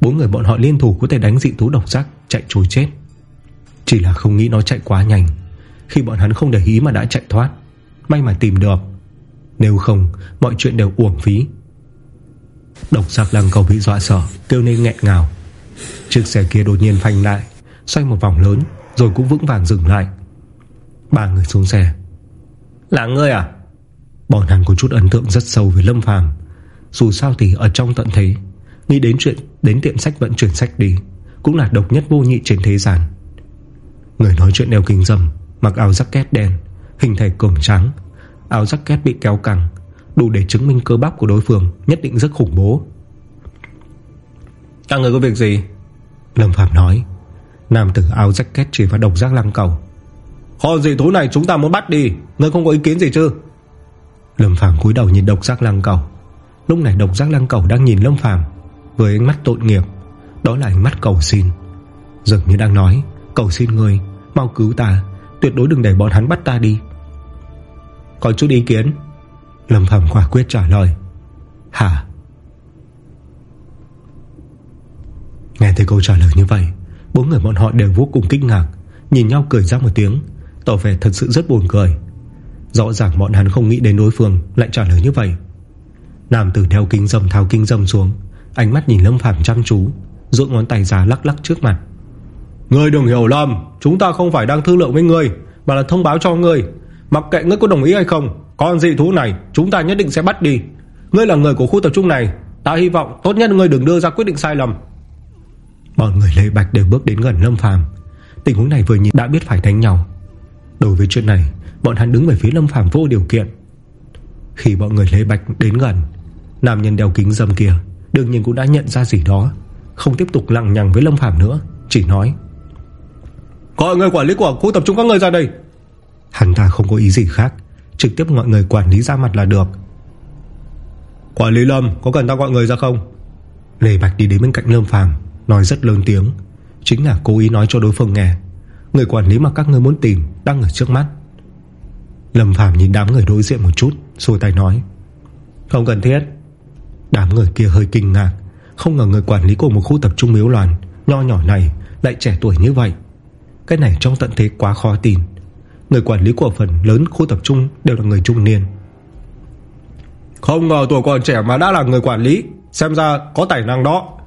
Bốn người bọn họ liên thủ có thể đánh dị thú độc giác Chạy trối chết. Chỉ là không nghĩ nó chạy quá nhanh Khi bọn hắn không để ý mà đã chạy thoát. May mà tìm được. Nếu không mọi chuyện đều uổng phí. Độc giác lăng cầu bị dọa sợ Kêu nên nghẹn ngào Chiếc xe kia đột nhiên phanh lại Xoay một vòng lớn Rồi cũng vững vàng dừng lại. Ba người xuống xe. Là ngươi à? Bọn hắn có chút ấn tượng rất sâu với Lâm Phàm. Dù sao thì ở trong tận thế Nghĩ đến chuyện đến tiệm sách vận chuyển sách đi Cũng là độc nhất vô nhị trên thế gian. Người nói chuyện đeo kính dầm Mặc áo jacket đen Hình thể cường trắng Áo jacket bị kéo căng Đủ để chứng minh cơ bắp của đối phương Nhất định rất khủng bố Các người có việc gì? Lâm Phạm nói. Nam tử áo jacket chỉ vào độc giác lăng cầu. Kho dị thú này chúng ta muốn bắt đi? Ngươi không có ý kiến gì chứ? Lâm Phàm cúi đầu nhìn độc giác lăng cầu. Lúc này độc giác lăng cầu đang nhìn Lâm Phàm Với ánh mắt tội nghiệp. Đó là ánh mắt cầu xin. Dường như đang nói Cầu xin người Mau cứu ta Tuyệt đối đừng để bọn hắn bắt ta đi. Có chút ý kiến. Lâm Phàm quả quyết trả lời. Hả Nghe thấy câu trả lời như vậy, Bốn người bọn họ đều vô cùng kinh ngạc, Nhìn nhau cười ra một tiếng, Tỏ vẻ thật sự rất buồn cười. Rõ ràng bọn hắn không nghĩ đến đối phương Lại trả lời như vậy. Nam tử đeo kinh dầm tháo kinh dầm xuống, Ánh mắt nhìn Lâm Phàm chăm chú Rũa ngón tay ra lắc lắc trước mặt. Ngươi đừng hiểu lầm, Chúng ta không phải đang thương lượng với ngươi, Mà là thông báo cho ngươi. Mặc kệ ngươi có đồng ý hay không, Con dị thú này chúng ta nhất định sẽ bắt đi. Ngươi là người của khu tập trung này, Ta hy vọng tốt nhất ngươi đừng đưa ra quyết định sai lầm. Bọn người Lê Bạch đều bước đến gần Lâm Phàm. Tình huống này vừa nhìn đã biết phải đánh nhau. Đối với chuyện này Bọn hắn đứng về phía Lâm Phàm vô điều kiện. Khi bọn người Lê Bạch đến gần Nam nhân đeo kính dâm kia Đương nhiên cũng đã nhận ra gì đó Không tiếp tục lặng nhằng với Lâm Phàm nữa Chỉ nói Gọi người quản lý của khu tập trung các người ra đây. Hắn ta không có ý gì khác Trực tiếp gọi người quản lý ra mặt là được. Quản lý Lâm Có cần ta gọi người ra không? Lê Bạch đi đến bên cạnh Lâm Phàm Nói rất lớn tiếng. Chính là cố ý nói cho đối phương nghe. Người quản lý mà các người muốn tìm Đang ở trước mắt. Lâm Phàm nhìn đám người đối diện một chút Rồi tay nói. Không cần thiết. Đám người kia hơi kinh ngạc. Không ngờ người quản lý của một khu tập trung miếu loạn Nho nhỏ này lại trẻ tuổi như vậy. Cái này trong tận thế quá khó tin. Người quản lý của phần lớn khu tập trung Đều là người trung niên. Không ngờ tuổi còn trẻ mà đã là người quản lý, Xem ra có tài năng đó.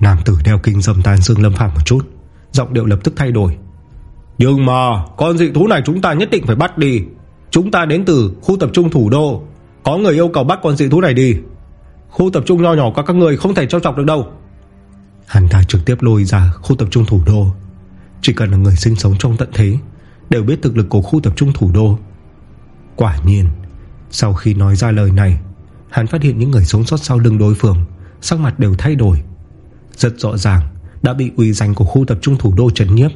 Nam tử đeo kinh dâm tàn dương Lâm Phàm một chút. Giọng điệu lập tức thay đổi. Nhưng mà con dị thú này chúng ta nhất định phải bắt đi. Chúng ta đến từ khu tập trung thủ đô. Có người yêu cầu bắt con dị thú này đi. Khu tập trung nho nhỏ của các người không thể trao chọc được đâu. Hắn ta trực tiếp lôi ra khu tập trung thủ đô. Chỉ cần là người sinh sống trong tận thế, Đều biết thực lực của khu tập trung thủ đô. Quả nhiên, Sau khi nói ra lời này, Hắn phát hiện những người sống sót sau lưng đối phương, Sắc mặt đều thay đổi. Rất rõ ràng, Đã bị uy danh của khu tập trung thủ đô trấn nhiếp.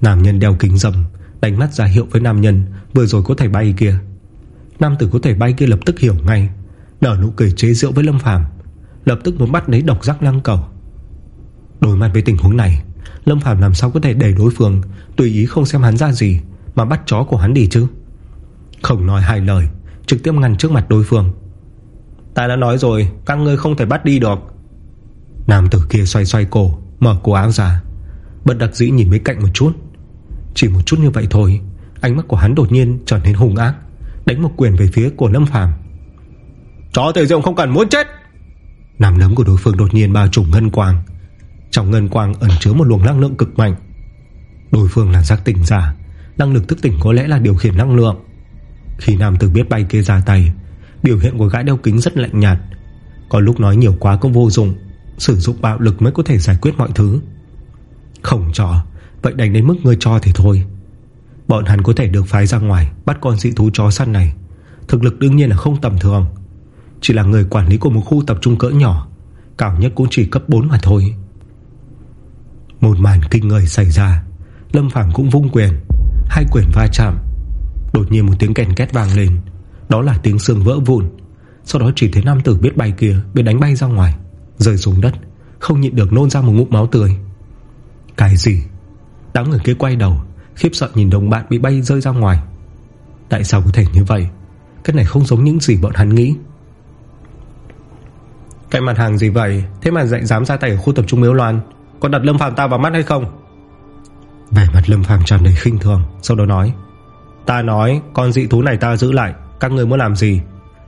Nam nhân đeo kính dầm Đánh mắt ra hiệu với nam nhân, Vừa rồi có thể bay kia. Nam tử có thể bay kia lập tức hiểu ngay, Nở nụ cười chế rượu với Lâm Phàm, Lập tức muốn bắt lấy độc giác lăng cầu. Đối mặt với tình huống này, Lâm Phàm làm sao có thể để đối phương, Tùy ý không xem hắn ra gì Mà bắt chó của hắn đi chứ? Không nói hai lời, Trực tiếp ngăn trước mặt đối phương. Ta đã nói rồi, Các ngươi không thể bắt đi được. Nam tử kia xoay xoay cổ Mở cổ áo ra. Bất đặc dĩ nhìn bên cạnh một chút. Chỉ một chút như vậy thôi Ánh mắt của hắn đột nhiên trở nên hung ác Đánh một quyền về phía của Lâm Phàm. Chó thể rộng không cần muốn chết! Nằm đấm của đối phương đột nhiên bao trùm ngân quang. Trong ngân quang ẩn chứa một luồng năng lượng cực mạnh. Đối phương là giác tỉnh giả Năng lực thức tỉnh có lẽ là điều khiển năng lượng. Khi nam tử biết bay kia ra tay Biểu hiện của gái đeo kính rất lạnh nhạt. Có lúc nói nhiều quá cũng vô dụng Sử dụng bạo lực mới có thể giải quyết mọi thứ. Không cho, Vậy đánh đến mức ngươi cho thì thôi. Bọn hắn có thể được phái ra ngoài, Bắt con dị thú chó săn này. Thực lực đương nhiên là không tầm thường. Chỉ là người quản lý của một khu tập trung cỡ nhỏ, Cao nhất cũng chỉ cấp 4 mà thôi. Một màn kinh người xảy ra, Lâm Phàm cũng vung quyền, Hai quyền va chạm. Đột nhiên một tiếng kèn két vang lên, Đó là tiếng xương vỡ vụn. Sau đó chỉ thấy nam tử biết bay kia Bị đánh bay ra ngoài. Rơi xuống đất, Không nhịn được nôn ra một ngụm máu tươi. Cái gì? Đám người kia quay đầu, Khiếp sợ nhìn đồng bạn bị bay rơi ra ngoài. Tại sao có thể như vậy? Cái này không giống những gì bọn hắn nghĩ. Cái mặt hàng gì vậy? Thế mà dạy dám ra tay ở khu tập trung miếu loan, Có đặt Lâm Phàm ta vào mắt hay không? Vẻ mặt Lâm Phàm tràn đầy khinh thường, Sau đó nói, Ta nói, con dị thú này ta giữ lại, Các người muốn làm gì?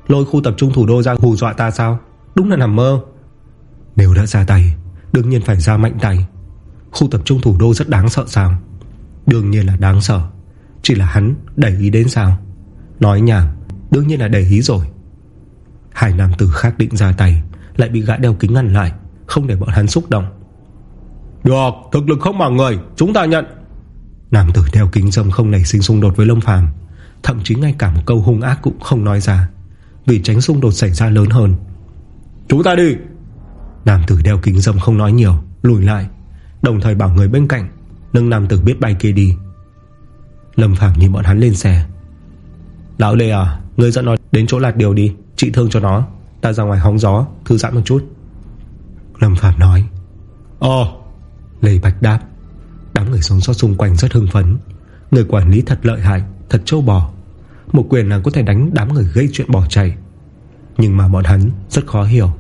Lôi khu tập trung thủ đô ra hù dọa ta sao? Đúng là nằm mơ. Nếu đã ra tay Đương nhiên phải ra mạnh tay. Khu tập trung thủ đô rất đáng sợ sao? Đương nhiên là đáng sợ. Chỉ là hắn đẩy ý đến sao? Nói nhảm Đương nhiên là đẩy ý rồi. Hai nam tử khác định ra tay Lại bị gã đeo kính ngăn lại Không để bọn hắn xúc động. Được thực lực không bằng người Chúng ta nhận. Nam tử đeo kính dâm không nảy sinh xung đột với Lâm Phàm Thậm chí ngay cả một câu hung ác cũng không nói ra. Vì tránh xung đột xảy ra lớn hơn. Chúng ta đi Nam tử đeo kính dâm không nói nhiều, Lùi lại, Đồng thời bảo người bên cạnh, Nâng nam tử biết bay kia đi. Lâm Phạm nhìn bọn hắn lên xe. Lão Lê à Người dẫn nó đến chỗ lạc điều đi, Trị thương cho nó, Ta ra ngoài hóng gió, Thư giãn một chút. Lâm Phạm nói. Ồ. Lê Bạch đáp. Đám người sống sót xung quanh rất hưng phấn. Người quản lý thật lợi hại, Thật trâu bò. Một quyền là có thể đánh đám người gây chuyện bỏ chạy. Nhưng mà bọn hắn rất khó hiểu.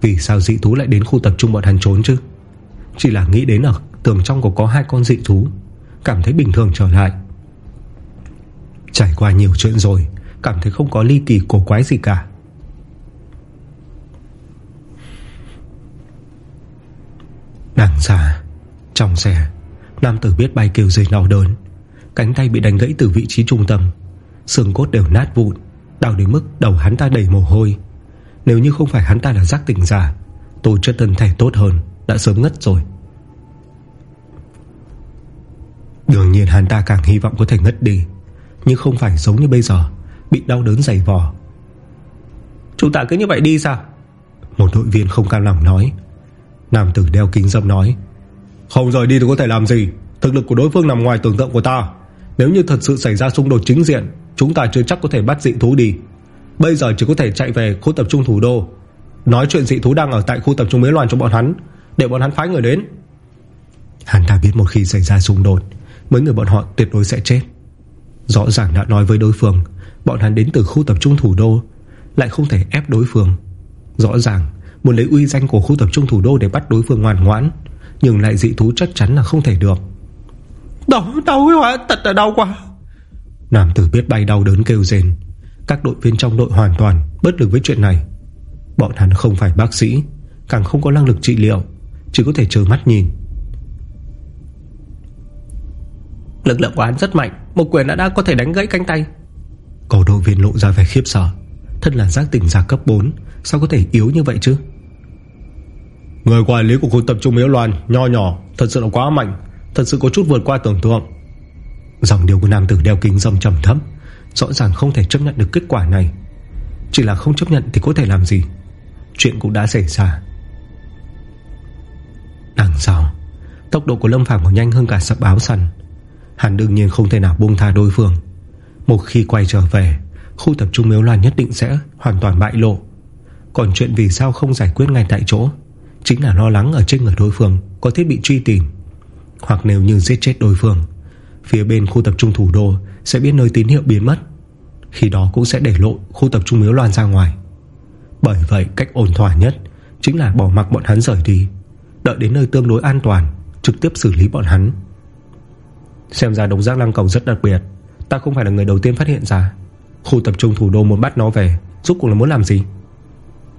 Vì sao dị thú lại đến khu tập trung bọn hắn trốn chứ? Chỉ là nghĩ đến ở tường trong có có hai con dị thú, Cảm thấy bình thường trở lại. Trải qua nhiều chuyện rồi, Cảm thấy không có ly kỳ cổ quái gì cả. Đằng xa, Trong xe, Nam tử biết bay kêu dây đau đớn, Cánh tay bị đánh gãy từ vị trí trung tâm, Xương cốt đều nát vụn, Đau đến mức đầu hắn ta đầy mồ hôi. Nếu như không phải hắn ta là giác tỉnh giả Tôi chất thân thể tốt hơn, Đã sớm ngất rồi. Đương nhiên hắn ta càng hy vọng có thể ngất đi, Nhưng không phải giống như bây giờ, Bị đau đớn dày vò. Chúng ta cứ như vậy đi sao? Một đội viên không cam lòng nói. Nam tử đeo kính dâm nói. Không rời đi thì có thể làm gì? Thực lực của đối phương nằm ngoài tưởng tượng của ta. Nếu như thật sự xảy ra xung đột chính diện, Chúng ta chưa chắc có thể bắt dị thú đi. Bây giờ chỉ có thể chạy về khu tập trung thủ đô. Nói chuyện dị thú đang ở tại khu tập trung Mế Loan cho bọn hắn Để bọn hắn phái người đến. Hắn ta biết một khi xảy ra xung đột Mấy người bọn họ tuyệt đối sẽ chết. Rõ ràng đã nói với đối phương Bọn hắn đến từ khu tập trung thủ đô Lại không thể ép đối phương. Rõ ràng muốn lấy uy danh của khu tập trung thủ đô Để bắt đối phương ngoan ngoãn Nhưng lại dị thú chắc chắn là không thể được. Đau, đau quá, thật là đau quá. Nam tử biết bay đau đớn kêu rền Các đội viên trong đội hoàn toàn Bất lực với chuyện này. Bọn hắn không phải bác sĩ Càng không có năng lực trị liệu Chỉ có thể chờ mắt nhìn. Lực lượng của hắn rất mạnh Một quyền đã đã có thể đánh gãy cánh tay. Có đội viên lộ ra vẻ khiếp sợ Thật là giác tỉnh giả cấp 4 Sao có thể yếu như vậy chứ? Người quản lý của khu tập trung Miếu Loan Nho nhỏ thật sự là quá mạnh Thật sự có chút vượt qua tưởng tượng. Dòng điều của nam tử đeo kính dòng trầm thấp Rõ ràng không thể chấp nhận được kết quả này. Chỉ là không chấp nhận thì có thể làm gì? Chuyện cũng đã xảy ra. Đằng sau, Tốc độ của Lâm Phàm còn nhanh hơn cả sập báo săn Hắn đương nhiên không thể nào buông tha đối phương. Một khi quay trở về, Khu tập trung miếu loan nhất định sẽ hoàn toàn bại lộ. Còn chuyện vì sao không giải quyết ngay tại chỗ, Chính là lo lắng ở trên người đối phương Có thiết bị truy tìm. Hoặc nếu như giết chết đối phương Phía bên khu tập trung thủ đô Sẽ biết nơi tín hiệu biến mất. Khi đó cũng sẽ để lộ khu tập trung miếu loan ra ngoài. Bởi vậy, cách ổn thỏa nhất Chính là bỏ mặc bọn hắn rời đi, Đợi đến nơi tương đối an toàn, Trực tiếp xử lý bọn hắn. Xem ra đống rác lăng cầu rất đặc biệt, Ta không phải là người đầu tiên phát hiện ra. Khu tập trung thủ đô muốn bắt nó về, Rốt cuộc là muốn làm gì?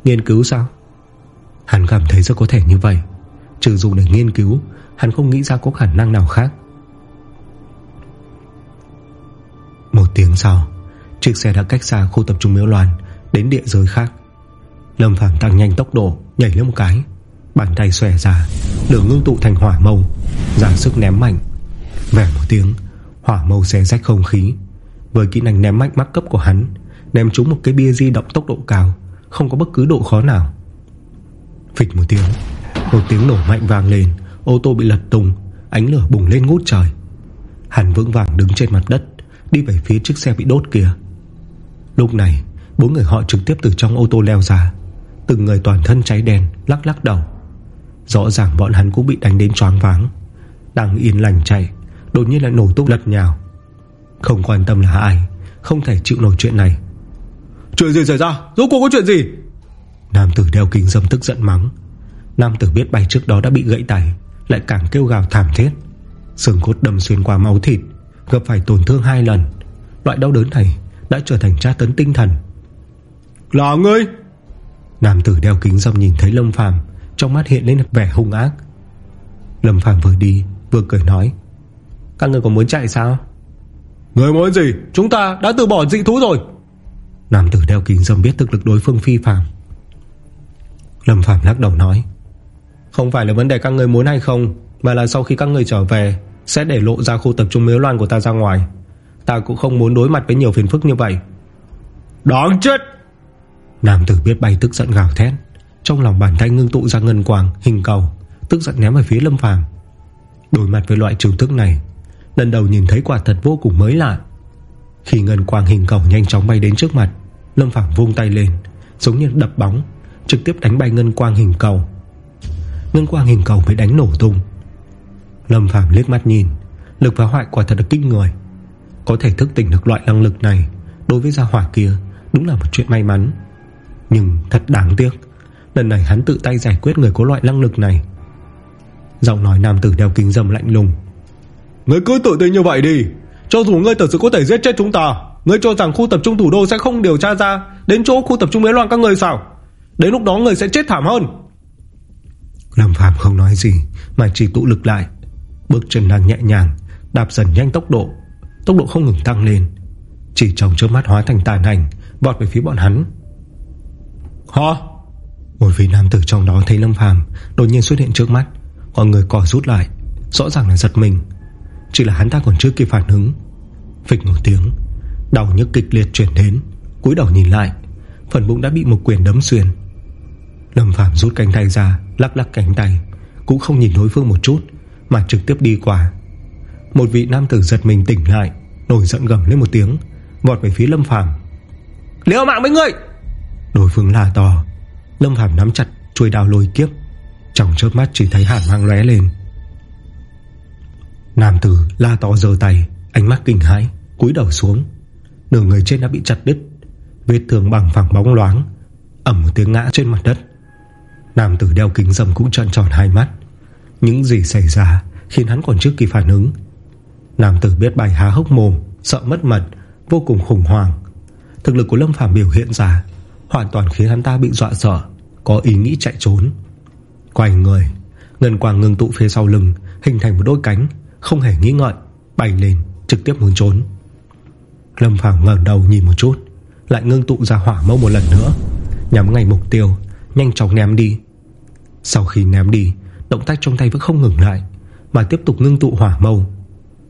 Nghiên cứu sao? Hắn cảm thấy rất có thể như vậy. Trừ dùng để nghiên cứu, Hắn không nghĩ ra có khả năng nào khác. Một tiếng sau, Chiếc xe đã cách xa khu tập trung miếu loạn Đến địa giới khác. Lâm Phàm tăng nhanh tốc độ, Nhảy lên một cái. Bàn tay xòe ra Lửa ngưng tụ thành hỏa mâu Giả sức ném mạnh. Vẻ một tiếng, Hỏa mâu xé rách không khí. Với kỹ năng ném mạnh mắc cấp của hắn, Ném trúng một cái bia di động tốc độ cao, Không có bất cứ độ khó nào. Phịch một tiếng Một tiếng nổ mạnh vang lên, Ô tô bị lật tung, Ánh lửa bùng lên ngút trời. Hắn vững vàng đứng trên mặt đất Đi về phía chiếc xe bị đốt kia. Lúc này Bốn người họ trực tiếp từ trong ô tô leo ra. Từng người toàn thân cháy đen Lắc lắc đầu. Rõ ràng bọn hắn cũng bị đánh đến choáng váng. Đang yên lành chạy Đột nhiên lại nổ tung lật nhào. Không quan tâm là ai Không thể chịu nổi chuyện này. Chuyện gì xảy ra? Rốt cuộc có chuyện gì? Nam tử đeo kính dâm tức giận mắng. Nam tử biết bay trước đó đã bị gãy tay Lại càng kêu gào thảm thiết. Sừng cốt đâm xuyên qua máu thịt Gặp phải tổn thương hai lần. Loại đau đớn này đã trở thành tra tấn tinh thần. Là ngươi? Nam tử đeo kính dâm nhìn thấy Lâm Phàm Trong mắt hiện lên vẻ hung ác. Lâm Phàm vừa đi vừa cười nói Các người còn muốn chạy sao? Người muốn gì? Chúng ta đã từ bỏ dị thú rồi. Nam tử đeo kính dâm biết thực lực đối phương phi phàm. Lâm Phạm lắc đầu nói Không phải là vấn đề các người muốn hay không Mà là sau khi các người trở về Sẽ để lộ ra khu tập trung miếu loan của ta ra ngoài. Ta cũng không muốn đối mặt với nhiều phiền phức như vậy. Đáng chết! Nam tử biết bay tức giận gào thét. Trong lòng bàn tay ngưng tụ ra ngân quang Hình cầu Tức giận ném về phía Lâm Phàm. Đối mặt với loại trường thức này Lần đầu nhìn thấy quả thật vô cùng mới lạ. Khi ngân quang hình cầu nhanh chóng bay đến trước mặt Lâm Phàm vung tay lên Giống như đập bóng Trực tiếp đánh bay ngân quang hình cầu. Ngân quang hình cầu mới đánh nổ tung Lâm Phàm liếc mắt nhìn. Lực phá hoại quả thật là kinh người. Có thể thức tỉnh được loại năng lực này Đối với gia hỏa kia Đúng là một chuyện may mắn. Nhưng thật đáng tiếc Lần này hắn tự tay giải quyết người có loại năng lực này. Giọng nói nam tử đeo kính dâm lạnh lùng. Ngươi cứ tự tin như vậy đi. Cho dù ngươi thật sự có thể giết chết chúng ta Ngươi cho rằng khu tập trung thủ đô sẽ không điều tra ra Đến chỗ khu tập trung miến loạn các người sao? Đến lúc đó người sẽ chết thảm hơn. Lâm Phạm không nói gì Mà chỉ tụ lực lại Bước chân đang nhẹ nhàng Đạp dần nhanh tốc độ. Tốc độ không ngừng tăng lên. Chỉ trong trước mắt hóa thành tàn ảnh Vọt về phía bọn hắn. Hả? Một vị nam tử trong đó thấy Lâm Phàm Đột nhiên xuất hiện trước mắt. Mọi người cỏ rút lại Rõ ràng là giật mình. Chỉ là hắn ta còn chưa kịp phản ứng. Phịch một tiếng Đau nhức kịch liệt chuyển đến cúi đầu nhìn lại. Phần bụng đã bị một quyền đấm xuyên. Lâm Phàm rút cánh tay ra Lắc lắc cánh tay Cũng không nhìn đối phương một chút Mà trực tiếp đi qua. Một vị nam tử giật mình tỉnh lại Nổi giận gầm lên một tiếng Vọt về phía Lâm Phàm. Liêu mạng với người Đối phương là to. Lâm Phàm nắm chặt chuôi đào lôi kiếp Trong chớp mắt chỉ thấy hàn mang lóe lên. Nam tử la to giơ tay Ánh mắt kinh hãi cúi đầu xuống. Nửa người trên đã bị chặt đứt Vết thương bằng phẳng bóng loáng Ẩm một tiếng ngã trên mặt đất. Nam tử đeo kính dầm cũng trợn tròn hai mắt những gì xảy ra Khiến hắn còn trước kỳ phản ứng. Nam tử biết bài há hốc mồm, Sợ mất mật, Vô cùng khủng hoảng. Thực lực của Lâm Phàm biểu hiện ra, Hoàn toàn khiến hắn ta bị dọa sợ, Có ý nghĩ chạy trốn. Quay người, Ngân quang ngưng tụ phía sau lưng, Hình thành một đôi cánh, Không hề nghĩ ngợi, Bay lên, trực tiếp muốn trốn. Lâm Phàm ngẩng đầu nhìn một chút, Lại ngưng tụ ra hỏa mâu một lần nữa, Nhắm ngay mục tiêu, Nhanh chóng ném đi. Sau khi ném đi Động tác trong tay vẫn không ngừng lại, Mà tiếp tục ngưng tụ hỏa mâu.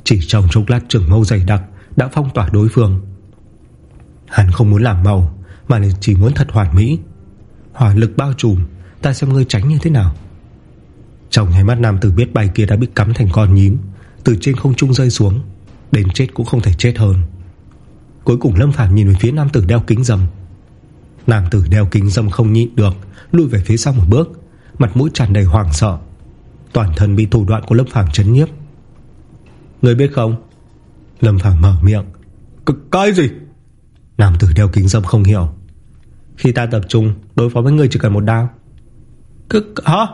Chỉ trong chốc lát trường mâu dày đặc Đã phong tỏa đối phương. Hắn không muốn làm màu, Mà chỉ muốn thật hoàn mỹ. Hỏa lực bao trùm, Ta xem ngươi tránh như thế nào. Trong hai mắt nam tử biết bay kia đã bị cắm thành con nhím, Từ trên không trung rơi xuống, Đến chết cũng không thể chết hơn. Cuối cùng Lâm Phàm nhìn về phía nam tử đeo kính dầm Nam tử đeo kính dâm không nhịn được Lùi về phía sau một bước, Mặt mũi tràn đầy hoảng sợ. Toàn thân bị thủ đoạn của Lâm Phàm chấn nhiếp. Người biết không? Lâm Phàm mở miệng. C, Cái gì? Nam tử đeo kính dâm không hiểu. Khi ta tập trung, đối phó với người chỉ cần một đao. Cứ Hả?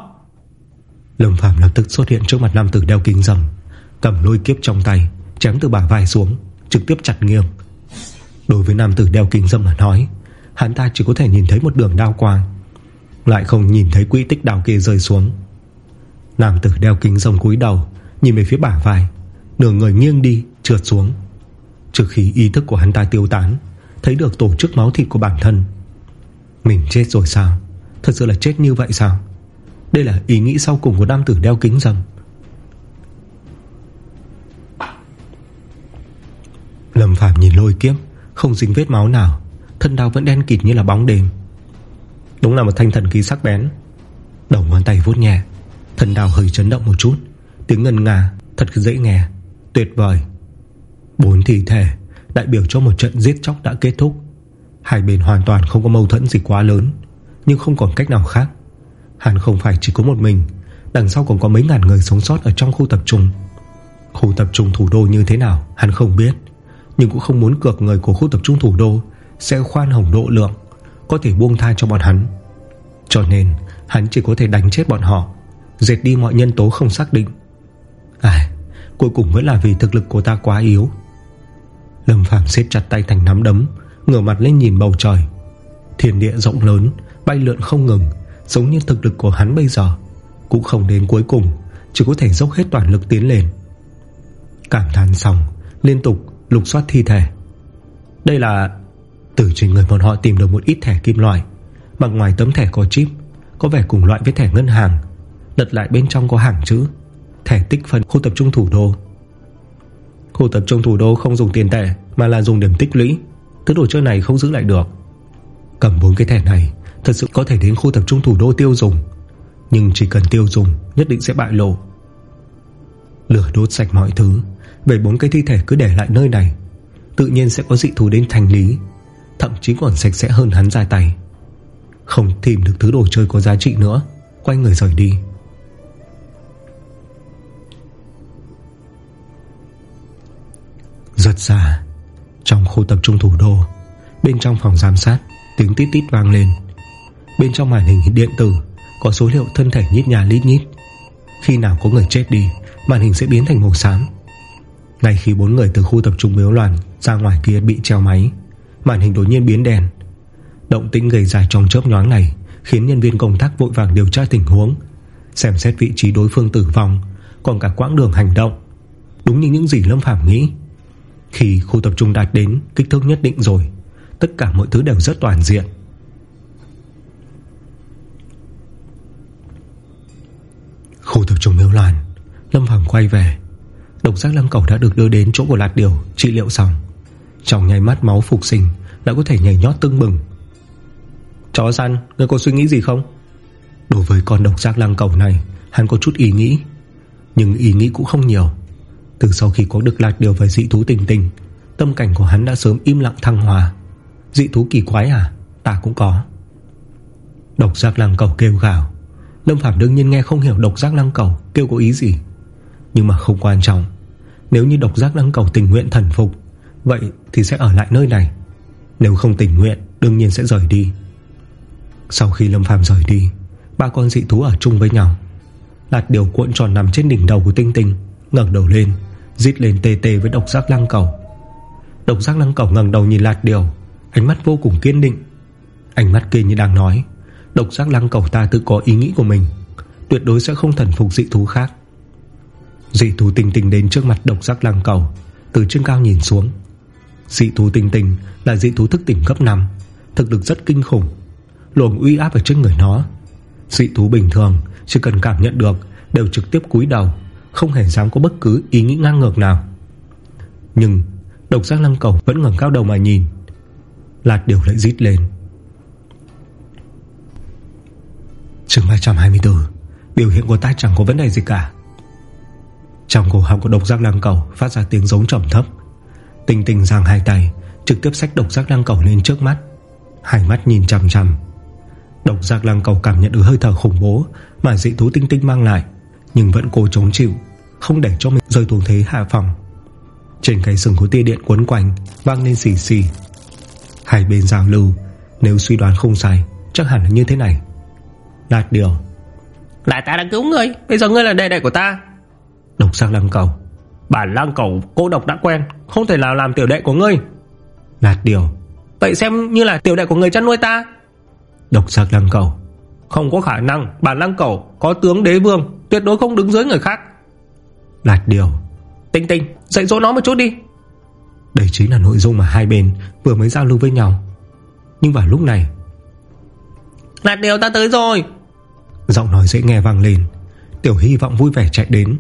Lâm Phàm lập tức xuất hiện trước mặt nam tử đeo kính dầm Cầm lôi kiếp trong tay, Chém từ bả vai xuống, Trực tiếp chặt nghiêng. Đối với nam tử đeo kính dâm mà nói, Hắn ta chỉ có thể nhìn thấy một đường đao quang Lại không nhìn thấy quỹ tích đao kia rơi xuống. Nam tử đeo kính rồng cúi đầu, Nhìn về phía bả vai. Nửa người nghiêng đi, trượt xuống. Trước khi ý thức của hắn ta tiêu tán, Thấy được tổ chức máu thịt của bản thân. Mình chết rồi sao? Thật sự là chết như vậy sao? Đây là ý nghĩ sau cùng của nam tử đeo kính rồng. Lâm Phạm nhìn lôi kiếp, Không dính vết máu nào, Thân đau vẫn đen kịt như là bóng đêm. Đúng là một thanh thần khí sắc bén. Đầu ngón tay vuốt nhẹ thần đào hơi chấn động một chút. Tiếng ngân ngà thật dễ nghe. Tuyệt vời. Bốn thi thể, đại biểu cho một trận giết chóc đã kết thúc. Hai bên hoàn toàn không có mâu thuẫn gì quá lớn, Nhưng không còn cách nào khác. Hắn không phải chỉ có một mình, Đằng sau còn có mấy ngàn người sống sót Ở trong khu tập trung. Khu tập trung thủ đô như thế nào, Hắn không biết, Nhưng cũng không muốn cược người của khu tập trung thủ đô Sẽ khoan hồng độ lượng, Có thể buông tha cho bọn hắn. Cho nên, hắn chỉ có thể đánh chết bọn họ. Dệt đi mọi nhân tố không xác định. À Cuối cùng vẫn là vì thực lực của ta quá yếu. Lâm Phàm xếp chặt tay thành nắm đấm, Ngửa mặt lên nhìn bầu trời. Thiên địa rộng lớn, Bay lượn không ngừng, Giống như thực lực của hắn bây giờ, Cũng không đến cuối cùng, Chỉ có thể dốc hết toàn lực tiến lên. Cảm thán xong, Liên tục Lục soát thi thể. Đây là Từ trên người bọn họ tìm được một ít thẻ kim loại, bằng ngoài tấm thẻ có chip, Có vẻ cùng loại với thẻ ngân hàng Lật lại bên trong có hàng chữ, Thẻ tích phân, khu tập trung thủ đô. Khu tập trung thủ đô không dùng tiền tệ, Mà là dùng điểm tích lũy. Thứ đồ chơi này không giữ lại được. Cầm bốn cái thẻ này, Thật sự có thể đến khu tập trung thủ đô tiêu dùng. Nhưng chỉ cần tiêu dùng, Nhất định sẽ bại lộ. Lửa đốt sạch mọi thứ, Về bốn cái thi thể cứ để lại nơi này. Tự nhiên sẽ có dị thú đến thành lý, Thậm chí còn sạch sẽ hơn hắn ra tay. Không tìm được thứ đồ chơi có giá trị nữa, Quay người rời đi. Giật ra, Trong khu tập trung thủ đô, Bên trong phòng giám sát, Tiếng tít tít vang lên. Bên trong màn hình điện tử Có số liệu thân thể nhít nhà lít nhít. Khi nào có người chết đi, Màn hình sẽ biến thành màu xám. Ngay khi bốn người từ khu tập trung miếu loạn Ra ngoài kia bị treo máy, Màn hình đột nhiên biến đèn. Động tĩnh gây dài trong chớp nhoáng này Khiến nhân viên công tác vội vàng điều tra tình huống, Xem xét vị trí đối phương tử vong, Còn cả quãng đường hành động. Đúng như những gì Lâm Phạm nghĩ khi khu tập trung đạt đến kích thước nhất định rồi. Tất cả mọi thứ đều rất toàn diện. Khu tập trung miêu loạn Lâm Phàm quay về. Độc giác lâm cầu đã được đưa đến chỗ của Lạt Điều Trị liệu xong. Trong nháy mắt máu phục sinh Đã có thể nhảy nhót tưng bừng. Chó săn, ngươi có suy nghĩ gì không? Đối với con độc giác lăng cầu này Hắn có chút ý nghĩ. Nhưng ý nghĩ cũng không nhiều. Từ sau khi có được lạc Điều về dị thú tình tình, Tâm cảnh của hắn đã sớm im lặng thăng hòa Dị thú kỳ quái à? Ta cũng có. Độc giác lăng cầu kêu gào. Lâm Phạm đương nhiên nghe không hiểu độc giác lăng cầu Kêu có ý gì. Nhưng mà không quan trọng. Nếu như độc giác lăng cầu tình nguyện thần phục, Vậy thì sẽ ở lại nơi này. Nếu không tình nguyện, đương nhiên sẽ rời đi. Sau khi Lâm Phạm rời đi, Ba con dị thú ở chung với nhau. Lạt điều cuộn tròn nằm trên đỉnh đầu của tinh tinh, ngẩng đầu lên. Dít lên tê tê với độc giác lăng cầu. Độc giác lăng cầu ngẩng đầu nhìn lạt điều, Ánh mắt vô cùng kiên định. Ánh mắt kia như đang nói, Độc giác lăng cầu ta tự có ý nghĩ của mình, Tuyệt đối sẽ không thần phục dị thú khác. Dị thú tình tình đến trước mặt độc giác lăng cầu, Từ trên cao nhìn xuống. Dị thú tình tình là dị thú thức tỉnh cấp 5 Thực lực rất kinh khủng, Luồng uy áp ở trên người nó. Dị thú bình thường, Chỉ cần cảm nhận được, Đều trực tiếp cúi đầu không hề dám có bất cứ ý nghĩ ngang ngược nào. Nhưng Độc giác lăng cầu vẫn ngẩng cao đầu mà nhìn, Lạt điều lại rít lên. Trường 224 Biểu hiện của ta chẳng có vấn đề gì cả. Trong cổ họng của độc giác lăng cầu Phát ra tiếng giống trầm thấp. Tinh tinh giang hai tay Trực tiếp xách độc giác lăng cầu lên trước mắt. Hai mắt nhìn chằm chằm. Độc giác lăng cầu cảm nhận được hơi thở khủng bố Mà dị thú tinh tinh mang lại, Nhưng vẫn cố chống chịu. Không để cho mình rơi xuống thế hạ phòng. Trên cái sừng của tia điện quấn quanh Vang lên xì xì. Hai bên giao lưu Nếu suy đoán không sai Chắc hẳn là như thế này. Đạt điều. Là ta đã cứu ngươi Bây giờ ngươi là đệ đệ của ta. Độc sang lăng cầu. Bản lăng cầu cô độc đã quen Không thể nào làm tiểu đệ của ngươi. Đạt điều. Vậy xem như là tiểu đệ của người chăn nuôi ta. Độc sang lăng cầu. Không có khả năng Bản lăng cầu có tướng đế vương Tuyệt đối không đứng dưới người khác Đạt điều. Tinh tinh dạy dỗ nó một chút đi. Đây chính là nội dung mà hai bên Vừa mới giao lưu với nhau. Nhưng vào lúc này Lạt điều ta tới rồi. Giọng nói dễ nghe vang lên. Tiểu hy vọng vui vẻ chạy đến.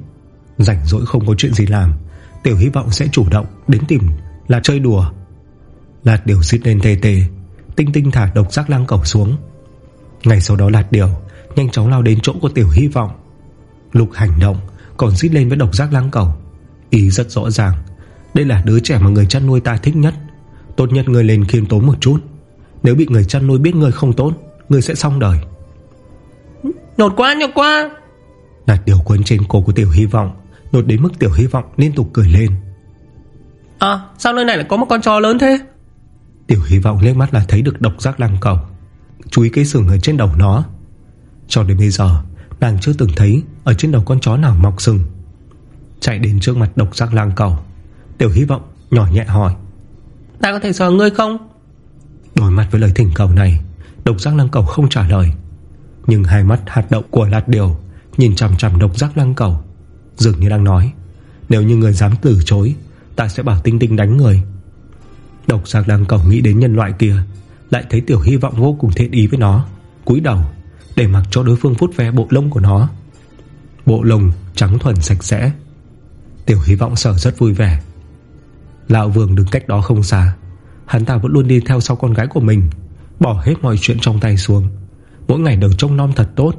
Rảnh rỗi không có chuyện gì làm Tiểu hy vọng sẽ chủ động đến tìm Là chơi đùa. Lạt điều xít lên tê tê. Tinh tinh thả độc giác lăng cầu xuống. Ngày sau đó lạt điều Nhanh chóng lao đến chỗ của tiểu hy vọng. Lục hành động Còn xít lên với độc giác lăng cầu. Ý rất rõ ràng Đây là đứa trẻ mà người chăn nuôi ta thích nhất. Tốt nhất người lên khiêm tốn một chút. Nếu bị người chăn nuôi biết người không tốt Người sẽ xong đời. Nhột quá nhột quá. Đạt điều quấn trên cổ của tiểu hy vọng Nhột đến mức tiểu hy vọng liên tục cười lên. À sao nơi này lại có một con chó lớn thế? Tiểu hy vọng lên mắt là thấy được độc giác lăng cầu. Chú ý cái sừng ở trên đầu nó. Cho đến bây giờ Nàng chưa từng thấy Ở trên đầu con chó nào mọc sừng Chạy đến trước mặt độc giác lăng cầu. Tiểu hy vọng nhỏ nhẹ hỏi. Ta có thể sờ ngươi không? Đối mặt với lời thỉnh cầu này Độc giác lăng cầu không trả lời. Nhưng hai mắt hạt động của lạt điều Nhìn chằm chằm độc giác lăng cầu Dường như đang nói Nếu như người dám từ chối Ta sẽ bảo tinh tinh đánh người. Độc giác đang cầu nghĩ đến nhân loại kia Lại thấy tiểu hy vọng vô cùng thiện ý với nó cúi đầu để mặc cho đối phương phút ve bộ lông của nó. Bộ lông trắng thuần sạch sẽ. Tiểu hy vọng sở rất vui vẻ. Lão Vương đứng cách đó không xa. Hắn ta vẫn luôn đi theo sau con gái của mình, Bỏ hết mọi chuyện trong tay xuống. Mỗi ngày đều trông non thật tốt,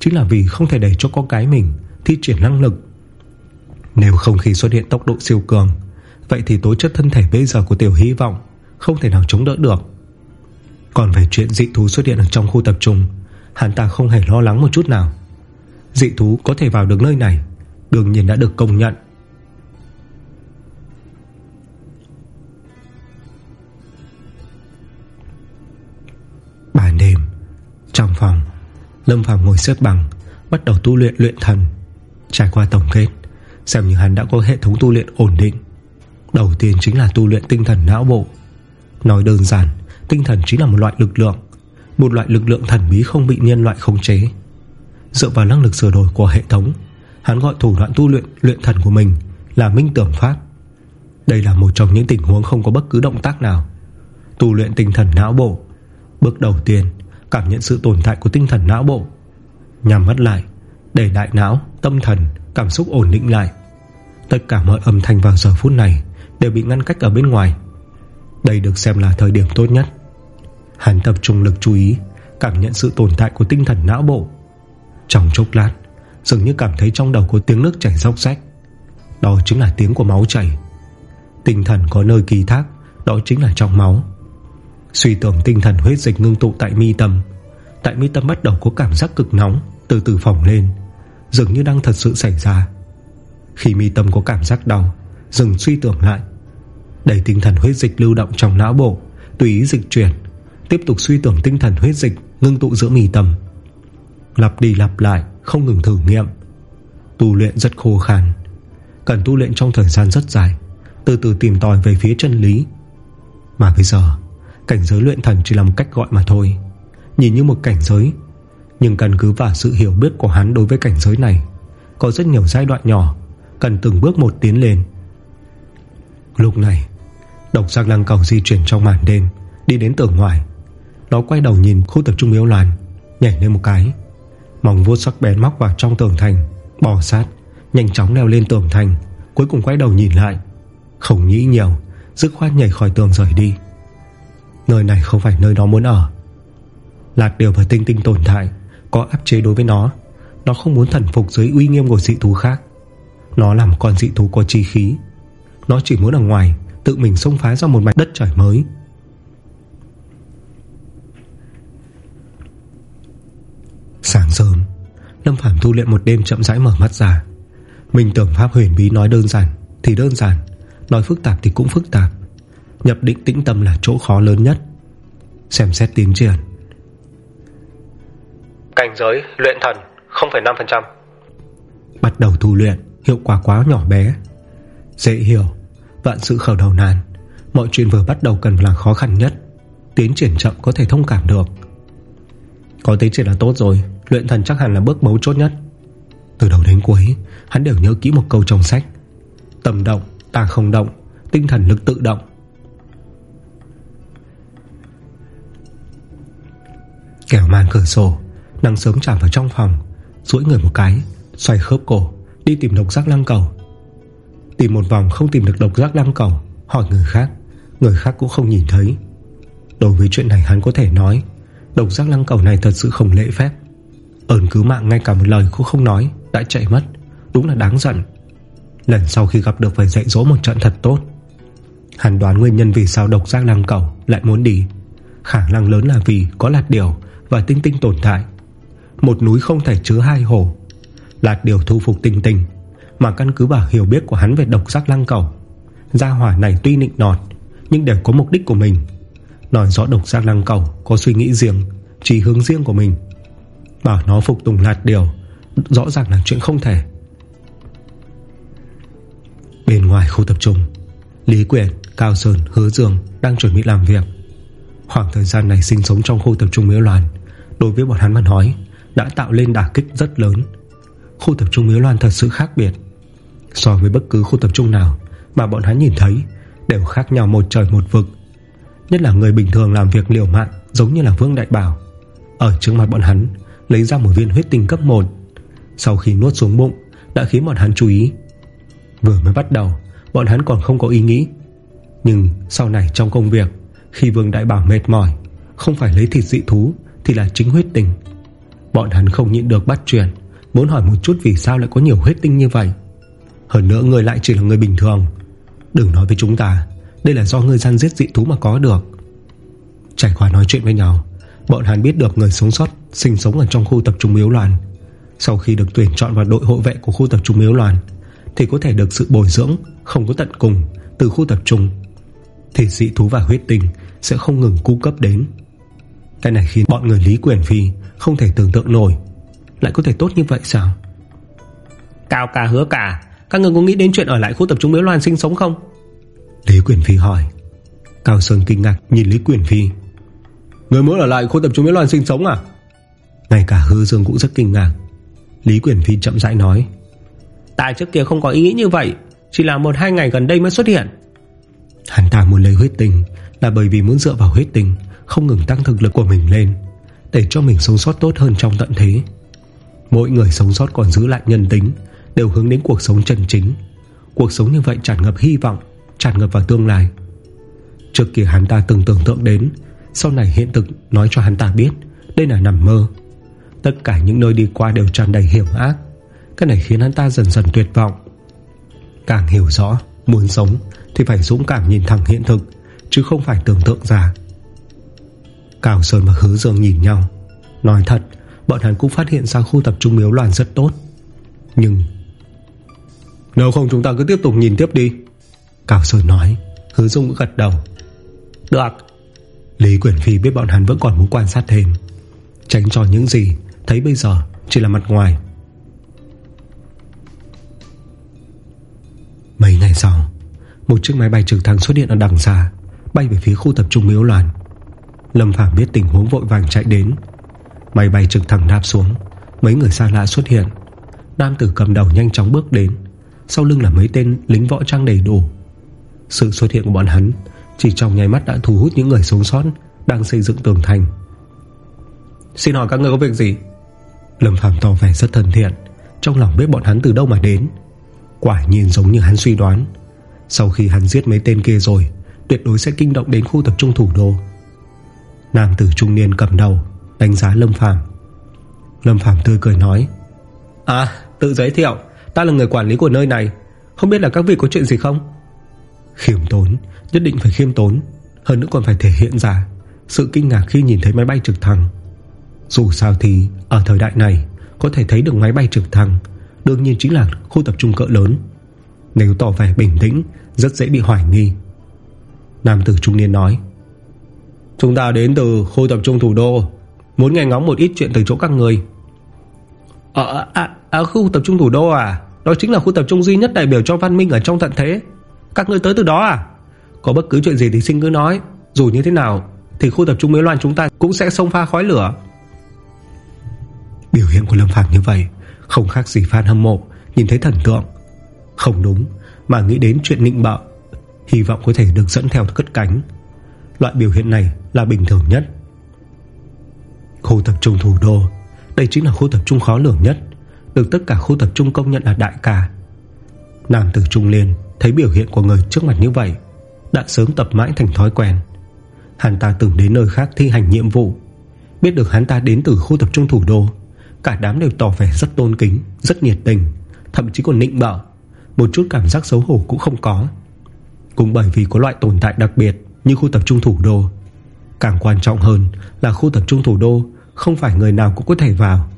Chính là vì không thể để cho con gái mình Thi triển năng lực. Nếu không khi xuất hiện tốc độ siêu cường, Vậy thì tố chất thân thể bây giờ của Tiểu Hy vọng Không thể nào chống đỡ được. Còn về chuyện dị thú xuất hiện ở trong khu tập trung Hắn ta không hề lo lắng một chút nào. Dị thú có thể vào được nơi này, Đương nhiên đã được công nhận. Ban đêm, Trong phòng, Lâm Phàm ngồi xếp bằng, Bắt đầu tu luyện luyện thần. Trải qua tổng kết, Xem như hắn đã có hệ thống tu luyện ổn định. Đầu tiên chính là tu luyện tinh thần não bộ. Nói đơn giản, Tinh thần chính là một loại lực lượng. Một loại lực lượng thần bí không bị nhân loại khống chế. Dựa vào năng lực sửa đổi của hệ thống Hắn gọi thủ đoạn tu luyện luyện thần của mình Là minh tưởng pháp. Đây là một trong những tình huống không có bất cứ động tác nào. Tu luyện tinh thần não bộ Bước đầu tiên Cảm nhận sự tồn tại của tinh thần não bộ. Nhằm mắt lại Để đại não, tâm thần, cảm xúc ổn định lại. Tất cả mọi âm thanh vào giờ phút này Đều bị ngăn cách ở bên ngoài. Đây được xem là thời điểm tốt nhất. Hắn tập trung lực chú ý, Cảm nhận sự tồn tại của tinh thần não bộ. Trong chốc lát, Dường như cảm thấy trong đầu có tiếng nước chảy róc rách. Đó chính là tiếng của máu chảy. Tinh thần có nơi kỳ thác, Đó chính là trong máu. Suy tưởng tinh thần huyết dịch ngưng tụ tại mi tâm, Tại mi tâm bắt đầu có cảm giác cực nóng Từ từ phỏng lên, Dường như đang thật sự xảy ra. Khi mi tâm có cảm giác đau, Dừng suy tưởng lại. Đẩy tinh thần huyết dịch lưu động trong não bộ, Tùy ý dịch chuyển Tiếp tục suy tưởng tinh thần huyết dịch, Ngưng tụ giữa mì tầm Lặp đi lặp lại, không ngừng thử nghiệm. Tu luyện rất khô khan. Cần tu luyện trong thời gian rất dài, Từ từ tìm tòi về phía chân lý. Mà bây giờ, Cảnh giới luyện thần chỉ là một cách gọi mà thôi. Nhìn như một cảnh giới, Nhưng căn cứ vào sự hiểu biết của hắn đối với cảnh giới này, Có rất nhiều giai đoạn nhỏ, Cần từng bước một tiến lên. Lúc này, Độc giác lăng cầu di chuyển trong màn đêm, Đi đến tường ngoài. Nó quay đầu nhìn khu tập trung miếu loạn Nhảy lên một cái. Mỏng vuốt sắc bén móc vào trong tường thành, Bò sát, Nhanh chóng leo lên tường thành, Cuối cùng quay đầu nhìn lại. Không nghĩ nhiều, Dứt khoát nhảy khỏi tường rời đi. Nơi này không phải nơi nó muốn ở. Lạc điều và tinh tinh tồn tại, Có áp chế đối với nó. Nó không muốn thần phục dưới uy nghiêm của dị thú khác. Nó làm con dị thú có chi khí. Nó chỉ muốn ở ngoài, Tự mình xông phá ra một mảnh đất trời mới. Sáng sớm. Lâm Phàm tu luyện một đêm chậm rãi mở mắt ra. Mình tưởng Pháp huyền bí nói đơn giản Thì đơn giản Nói phức tạp thì cũng phức tạp. Nhập định tĩnh tâm là chỗ khó lớn nhất. Xem xét tiến triển. Cảnh giới luyện thần 0,5% Bắt đầu tu luyện Hiệu quả quá nhỏ bé. Dễ hiểu Vạn sự khởi đầu nan. Mọi chuyện vừa bắt đầu cần là khó khăn nhất. Tiến triển chậm có thể thông cảm được. Có tiến triển là tốt rồi Luyện thần chắc hẳn là bước mấu chốt nhất. Từ đầu đến cuối Hắn đều nhớ kỹ một câu trong sách. Tâm động, ta không động Tinh thần lực tự động. Kẻo màn cửa sổ Nắng sớm chạm vào trong phòng duỗi người một cái Xoay khớp cổ Đi tìm độc giác lăng cầu. Tìm một vòng không tìm được độc giác lăng cầu Hỏi người khác Người khác cũng không nhìn thấy. Đối với chuyện này hắn có thể nói Độc giác lăng cầu này thật sự không lễ phép. Ơn cứu mạng ngay cả một lời cũng không nói, Đã chạy mất. Đúng là đáng giận. Lần sau khi gặp được phải dạy dỗ một trận thật tốt. Hàn đoán nguyên nhân vì sao độc giác lăng cầu Lại muốn đi. Khả năng lớn là vì có lạt điều Và tinh tinh tồn tại. Một núi không thể chứa hai hồ. Lạt điều thu phục tinh tinh, Mà căn cứ vào hiểu biết của hắn về độc giác lăng cầu Gia hỏa này tuy nịnh nọt, Nhưng đều có mục đích của mình. Nói rõ độc giác lăng cầu Có suy nghĩ riêng, Chỉ hướng riêng của mình. Bảo nó phục tùng lạt điều. Rõ ràng là chuyện không thể. Bên ngoài khu tập trung Lý Quyền, Cao Sơn, Hứa Dương Đang chuẩn bị làm việc. Khoảng thời gian này sinh sống trong khu tập trung Miếu Loan Đối với bọn hắn mà nói Đã tạo lên đả kích rất lớn. Khu tập trung Miếu Loan thật sự khác biệt. So với bất cứ khu tập trung nào Mà bọn hắn nhìn thấy Đều khác nhau một trời một vực. Nhất là người bình thường làm việc liều mạng Giống như là Vương Đại Bảo. Ở trước mặt bọn hắn Lấy ra một viên huyết tinh cấp 1 Sau khi nuốt xuống bụng, Đã khiến bọn hắn chú ý. Vừa mới bắt đầu, Bọn hắn còn không có ý nghĩ. Nhưng sau này trong công việc, Khi Vương Đại Bảo mệt mỏi, Không phải lấy thịt dị thú Thì là chính huyết tinh. Bọn hắn không nhịn được bắt chuyện, Muốn hỏi một chút vì sao lại có nhiều huyết tinh như vậy. Hơn nữa người lại chỉ là người bình thường. Đừng nói với chúng ta, Đây là do người gian giết dị thú mà có được. Trải qua nói chuyện với nhau Bọn hắn biết được người sống sót Sinh sống ở trong khu tập trung miếu loạn. Sau khi được tuyển chọn vào đội hộ vệ của khu tập trung miếu loạn Thì có thể được sự bồi dưỡng Không có tận cùng Từ khu tập trung. Thì dị thú và huyết tinh Sẽ không ngừng cung cấp đến. Cái này khiến bọn người Lý Quyền Phi Không thể tưởng tượng nổi. Lại có thể tốt như vậy sao? Cao ca hứa cả Các người có nghĩ đến chuyện ở lại khu tập trung miếu loạn sinh sống không? Lý Quyền Phi hỏi. Cao Sơn kinh ngạc nhìn Lý Quyền Phi Người muốn ở lại khu tập trung Mỹ Loan sinh sống à? Ngay cả hư dương cũng rất kinh ngạc. Lý Quyền Phi chậm rãi nói Tại trước kia không có ý nghĩ như vậy Chỉ là một hai ngày gần đây mới xuất hiện. Hắn ta muốn lấy huyết tinh Là bởi vì muốn dựa vào huyết tinh Không ngừng tăng thực lực của mình lên Để cho mình sống sót tốt hơn trong tận thế. Mỗi người sống sót còn giữ lại nhân tính Đều hướng đến cuộc sống chân chính. Cuộc sống như vậy tràn ngập hy vọng Tràn ngập vào tương lai. Trước kia hắn ta từng tưởng tượng đến sau này hiện thực nói cho hắn ta biết, Đây là nằm mơ. Tất cả những nơi đi qua đều tràn đầy hiểm ác. Cái này khiến hắn ta dần dần tuyệt vọng. Càng hiểu rõ, Muốn sống thì phải dũng cảm nhìn thẳng hiện thực, Chứ không phải tưởng tượng ra. Cao Sơn và Hứa Dương nhìn nhau. Nói thật, Bọn hắn cũng phát hiện ra khu tập trung miếu loạn rất tốt. Nhưng Nếu không chúng ta cứ tiếp tục nhìn tiếp đi. Cao Sơn nói. Hứa Dương gật đầu. Được. Lý Quyển Phi biết bọn hắn vẫn còn muốn quan sát thêm. Tránh cho những gì Thấy bây giờ chỉ là mặt ngoài. Mấy ngày sau, Một chiếc máy bay trực thăng xuất hiện ở đằng xa, Bay về phía khu tập trung miếu loạn Lâm Phàm biết tình huống vội vàng chạy đến. Máy bay trực thăng đáp xuống, Mấy người xa lạ xuất hiện. Nam tử cầm đầu nhanh chóng bước đến, Sau lưng là mấy tên lính võ trang đầy đủ. Sự xuất hiện của bọn hắn chỉ trong nháy mắt đã thu hút những người sống sót Đang xây dựng tường thành. Xin hỏi các người có việc gì? Lâm Phàm tỏ vẻ rất thân thiện. Trong lòng biết bọn hắn từ đâu mà đến. Quả nhiên giống như hắn suy đoán. Sau khi hắn giết mấy tên kia rồi, Tuyệt đối sẽ kinh động đến khu tập trung thủ đô. Nam tử trung niên cầm đầu, Đánh giá Lâm Phàm. Lâm Phàm tươi cười nói À tự giới thiệu, Ta là người quản lý của nơi này. Không biết là các vị có chuyện gì không? Khiêm tốn Nhất định phải khiêm tốn. Hơn nữa còn phải thể hiện ra Sự kinh ngạc khi nhìn thấy máy bay trực thăng. Dù sao thì ở thời đại này Có thể thấy được máy bay trực thăng Đương nhiên chính là khu tập trung cỡ lớn. Nếu tỏ vẻ bình tĩnh Rất dễ bị hoài nghi. Nam tử trung niên nói Chúng ta đến từ khu tập trung thủ đô Muốn nghe ngóng một ít chuyện từ chỗ các người. Ở à, à, khu tập trung thủ đô à? Đó chính là khu tập trung duy nhất đại biểu cho văn minh ở trong tận thế. Các người tới từ đó à? Có bất cứ chuyện gì thì xin cứ nói. Dù như thế nào, Thì khu tập trung Mỹ Loan chúng ta cũng sẽ xông pha khói lửa. Biểu hiện của Lâm Phàm như vậy, Không khác gì fan hâm mộ, Nhìn thấy thần tượng. Không đúng, Mà nghĩ đến chuyện nịnh bợ, Hy vọng có thể được dẫn theo cất cánh. Loại biểu hiện này là bình thường nhất. Khu tập trung thủ đô, Đây chính là khu tập trung khó lường nhất, Được tất cả khu tập trung công nhận là đại ca. Nam tử Trung Liên Thấy biểu hiện của người trước mặt như vậy, đã sớm tập mãi thành thói quen. Hắn ta từng đến nơi khác thi hành nhiệm vụ, Biết được hắn ta đến từ khu tập trung thủ đô, Cả đám đều tỏ vẻ rất tôn kính, Rất nhiệt tình, Thậm chí còn nịnh bợ. Một chút cảm giác xấu hổ cũng không có. Cũng bởi vì có loại tồn tại đặc biệt Như khu tập trung thủ đô, Càng quan trọng hơn là khu tập trung thủ đô Không phải người nào cũng có thể vào.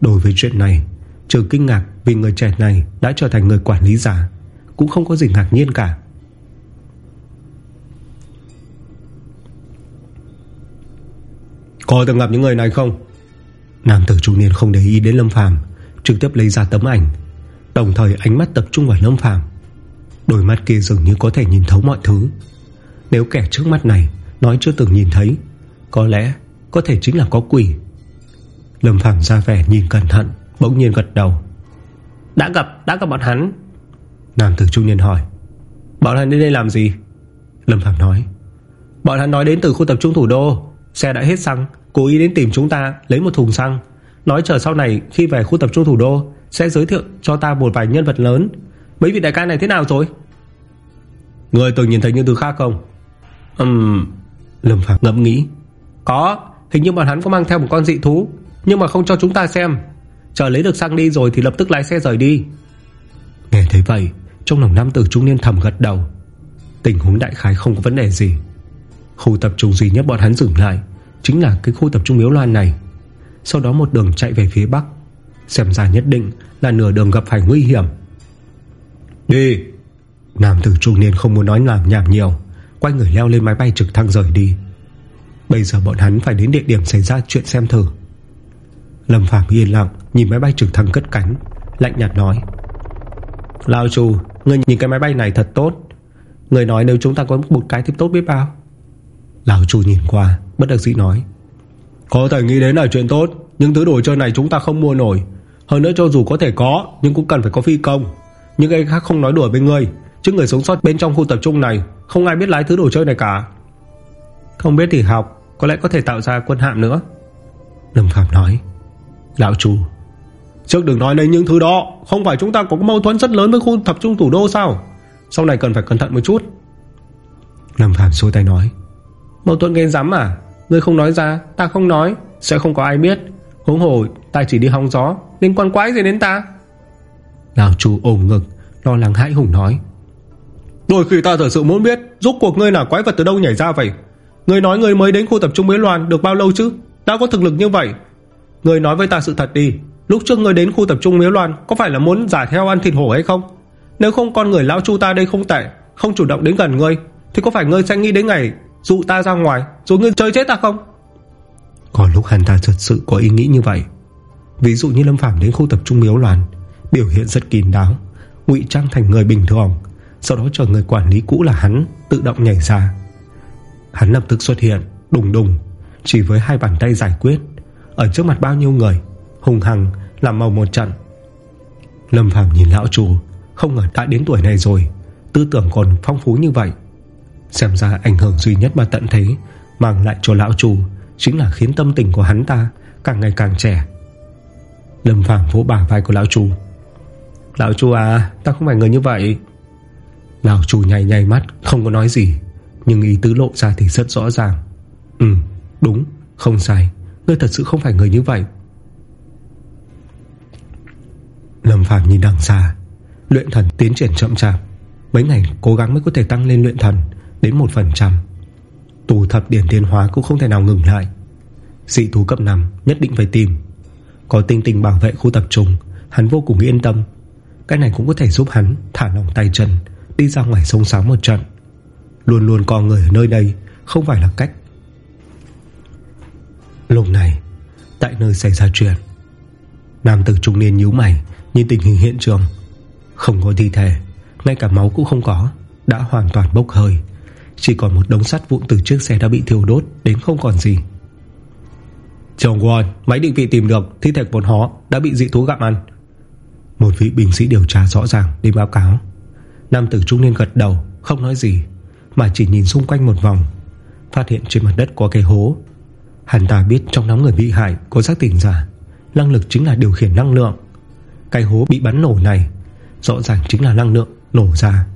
Đối với chuyện này, Trừ kinh ngạc vì người trẻ này Đã trở thành người quản lý giả cũng không có gì ngạc nhiên cả. Có từng gặp những người này không? Nam tử trung niên không để ý đến Lâm Phàm Trực tiếp lấy ra tấm ảnh Đồng thời ánh mắt tập trung vào Lâm Phàm. Đôi mắt kia dường như có thể nhìn thấu mọi thứ. Nếu kẻ trước mắt này Nói chưa từng nhìn thấy Có lẽ có thể chính là có quỷ. Lâm Phàm ra vẻ nhìn cẩn thận Bỗng nhiên gật đầu. Đã gặp, đã gặp bọn hắn. Nam tử trung niên hỏi, Bọn hắn đến đây làm gì? Lâm Phạm nói, Bọn hắn nói đến từ khu tập trung thủ đô, Xe đã hết xăng, Cố ý đến tìm chúng ta, lấy một thùng xăng. Nói chờ sau này khi về khu tập trung thủ đô, Sẽ giới thiệu cho ta một vài nhân vật lớn. Mấy vị đại ca này thế nào rồi? Người từng nhìn thấy những từ khác không? Ừm. Lâm Phạm ngẫm nghĩ, Có, Hình như bọn hắn có mang theo một con dị thú, Nhưng mà không cho chúng ta xem. Chờ lấy được xăng đi rồi thì lập tức lái xe rời đi. Nghe thấy vậy trong lòng nam tử trung niên thầm gật đầu. Tình huống đại khái không có vấn đề gì. Khu tập trung duy nhất bọn hắn dừng lại Chính là cái khu tập trung miếu loan này. Sau đó một đường chạy về phía bắc. Xem ra nhất định là nửa đường gặp phải nguy hiểm. Đi! Nam tử trung niên không muốn nói làm nhảm nhiều Quay người leo lên máy bay trực thăng rời đi. Bây giờ bọn hắn phải đến địa điểm xảy ra chuyện xem thử. Lâm Phạm yên lặng Nhìn máy bay trực thăng cất cánh Lạnh nhạt nói. Lao chủ Người nhìn cái máy bay này thật tốt. Người nói nếu chúng ta có một cái thì tốt biết bao. Lão chủ nhìn qua, Bất đắc dĩ nói. Có thể nghĩ đến là chuyện tốt Nhưng thứ đồ chơi này chúng ta không mua nổi. Hơn nữa cho dù có thể có, Nhưng cũng cần phải có phi công. Nhưng cái khác không nói đùa với ngươi, Chứ người sống sót bên trong khu tập trung này, Không ai biết lái thứ đồ chơi này cả. Không biết thì học, Có lẽ có thể tạo ra quân hạm nữa. Lâm Phạm nói. Lão chủ Trước đừng nói đến những thứ đó Không phải chúng ta có mâu thuẫn rất lớn với khu tập trung thủ đô sao? Sau này cần phải cẩn thận một chút. Lâm Phạm xôi tay nói Mâu thuẫn gây rắm à? Ngươi không nói ra ta không nói Sẽ không có ai biết. Huống hồ ta chỉ đi hóng gió. Liên quan quái gì đến ta? Lão chủ ôm ngực Lo lắng hãi hùng nói Đôi khi ta thật sự muốn biết Rốt cuộc ngươi là quái vật từ đâu nhảy ra vậy? Ngươi nói ngươi mới đến khu tập trung Mỹ Loan Được bao lâu chứ? Đã có thực lực như vậy. Ngươi nói với ta sự thật đi Lúc trước ngươi đến khu tập trung Miếu Loan, Có phải là muốn giả theo ăn thịt hổ hay không? Nếu không, con người lão chu ta đây không tệ, Không chủ động đến gần ngươi, Thì có phải ngươi sẽ nghĩ đến ngày dụ ta ra ngoài, Rồi ngươi chơi chết ta không? Có lúc hắn ta thật sự có ý nghĩ như vậy, Ví dụ như Lâm Phàm đến khu tập trung Miếu Loan, Biểu hiện rất kín đáo, ngụy trang thành người bình thường, Sau đó chờ người quản lý cũ là hắn Tự động nhảy ra. Hắn lập tức xuất hiện, đùng đùng, Chỉ với hai bàn tay giải quyết, Ở trước mặt bao nhiêu người Hùng hằng làm màu một trận. Lâm Phàm nhìn lão chủ, Không ngờ đã đến tuổi này rồi, Tư tưởng còn phong phú như vậy. Xem ra ảnh hưởng duy nhất mà tận thấy Mang lại cho lão chủ, Chính là khiến tâm tình của hắn ta Càng ngày càng trẻ. Lâm Phàm vỗ bả vai của lão chủ. Lão chủ à Ta không phải người như vậy. Lão chủ nhảy nhảy mắt, không có nói gì, Nhưng ý tứ lộ ra thì rất rõ ràng. Ừ đúng, không sai, Ngươi thật sự không phải người như vậy. Lâm Phàm nhìn đằng xa. Luyện thần tiến triển chậm chạp. Mấy ngày cố gắng mới có thể tăng lên luyện thần Đến 1% Tù thập điển tiến hóa cũng không thể nào ngừng lại. Dị thú cấp 5 Nhất định phải tìm. Có tinh tinh bảo vệ khu tập trung, Hắn vô cùng yên tâm. Cái này cũng có thể giúp hắn thả lòng tay chân, Đi ra ngoài sông sáng một trận. Luôn luôn có người ở nơi đây Không phải là cách. Lúc này, Tại nơi xảy ra chuyện, Nam tử trung niên nhíu mày Nhìn tình hình hiện trường Không có thi thể, Ngay cả máu cũng không có, Đã hoàn toàn bốc hơi. Chỉ còn một đống sắt vụn từ chiếc xe đã bị thiêu đốt, Đến không còn gì. Chồng quan Máy định vị tìm được, Thi thể của bọn họ đã bị dị thú gặm ăn. Một vị binh sĩ điều tra rõ ràng Đi báo cáo. Nam tử trung niên gật đầu, Không nói gì, Mà chỉ nhìn xung quanh một vòng, Phát hiện trên mặt đất có cái hố. Hắn ta biết trong đám người bị hại Có giác tỉnh giả Năng lực chính là điều khiển năng lượng. Cái hố bị bắn nổ này, Rõ ràng chính là năng lượng nổ ra.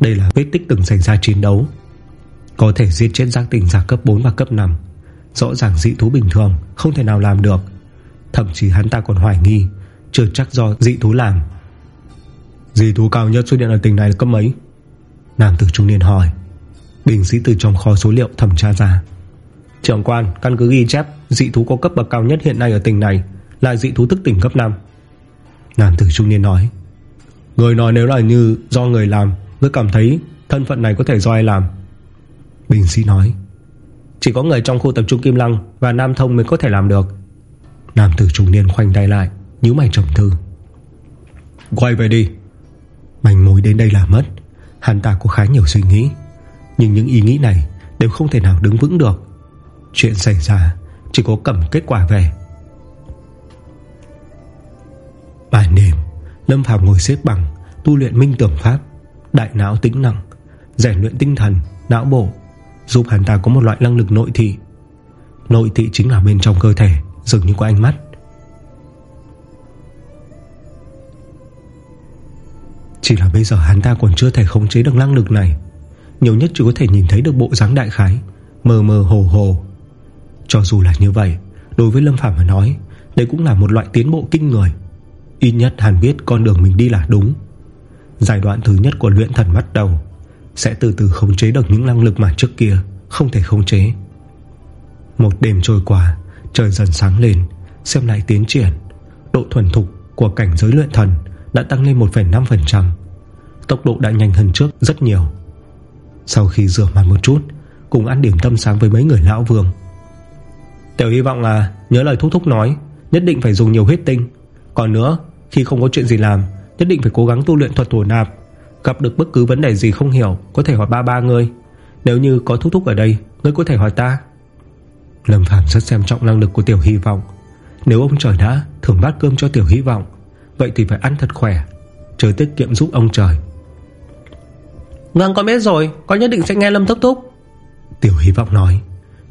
Đây là vết tích từng xảy ra chiến đấu. Có thể giết chết giác tỉnh giả cấp 4 và cấp 5 Rõ ràng dị thú bình thường, Không thể nào làm được. Thậm chí hắn ta còn hoài nghi, Chưa chắc do dị thú làm. Dị thú cao nhất xuất hiện ở tỉnh này là cấp mấy? Nam tử trung niên hỏi. Bình sĩ từ trong kho số liệu thẩm tra ra. Trưởng quan, căn cứ ghi chép, Dị thú có cấp bậc cao nhất hiện nay ở tỉnh này Là dị thú thức tỉnh cấp 5 Nam tử trung niên nói. Người nói nếu là như do người làm tôi cảm thấy thân phận này có thể do ai làm? Bình sĩ nói. Chỉ có người trong khu tập trung Kim Lăng Và Nam Thông mới có thể làm được. Nam tử trung niên khoanh tay lại, Nhíu mày trầm thư Quay về đi. Mảnh mối đến đây là mất. Hắn ta có khá nhiều suy nghĩ. Nhưng những ý nghĩ này đều không thể nào đứng vững được. Chuyện xảy ra Chỉ có cầm kết quả về. Ban đêm Lâm Phàm ngồi xếp bằng Tu luyện minh tưởng pháp. Đại não tĩnh năng Rèn luyện tinh thần, não bộ Giúp hắn ta có một loại năng lực nội thị. Nội thị chính là bên trong cơ thể Dường như có ánh mắt. Chỉ là bây giờ hắn ta còn chưa thể khống chế được năng lực này. Nhiều nhất chỉ có thể nhìn thấy được bộ dáng đại khái Mờ mờ hồ hồ. Cho dù là như vậy Đối với Lâm Phạm mà nói Đây cũng là một loại tiến bộ kinh người. Ít nhất hắn biết con đường mình đi là đúng. Giai đoạn thứ nhất của luyện thần bắt đầu Sẽ từ từ khống chế được những năng lực mà trước kia Không thể khống chế. Một đêm trôi qua Trời dần sáng lên Xem lại tiến triển Độ thuần thục của cảnh giới luyện thần Đã tăng lên 1,5% Tốc độ đã nhanh hơn trước rất nhiều. Sau khi rửa mặt một chút Cùng ăn điểm tâm sáng với mấy người lão vương. Tiểu hy vọng là Nhớ lời thúc thúc nói Nhất định phải dùng nhiều huyết tinh còn nữa khi không có chuyện gì làm Nhất định phải cố gắng tu luyện thuật thổ nạp. Gặp được bất cứ vấn đề gì không hiểu Có thể hỏi ba ba ngươi. Nếu như có thúc thúc ở đây Ngươi có thể hỏi ta. Lâm Phàm rất xem trọng năng lực của Tiểu Hy vọng. Nếu ông trời đã thưởng bát cơm cho Tiểu Hy vọng Vậy thì phải ăn thật khỏe Trời tiết kiệm giúp ông trời. Vâng con biết rồi Con nhất định sẽ nghe Lâm thúc thúc. Tiểu Hy vọng nói.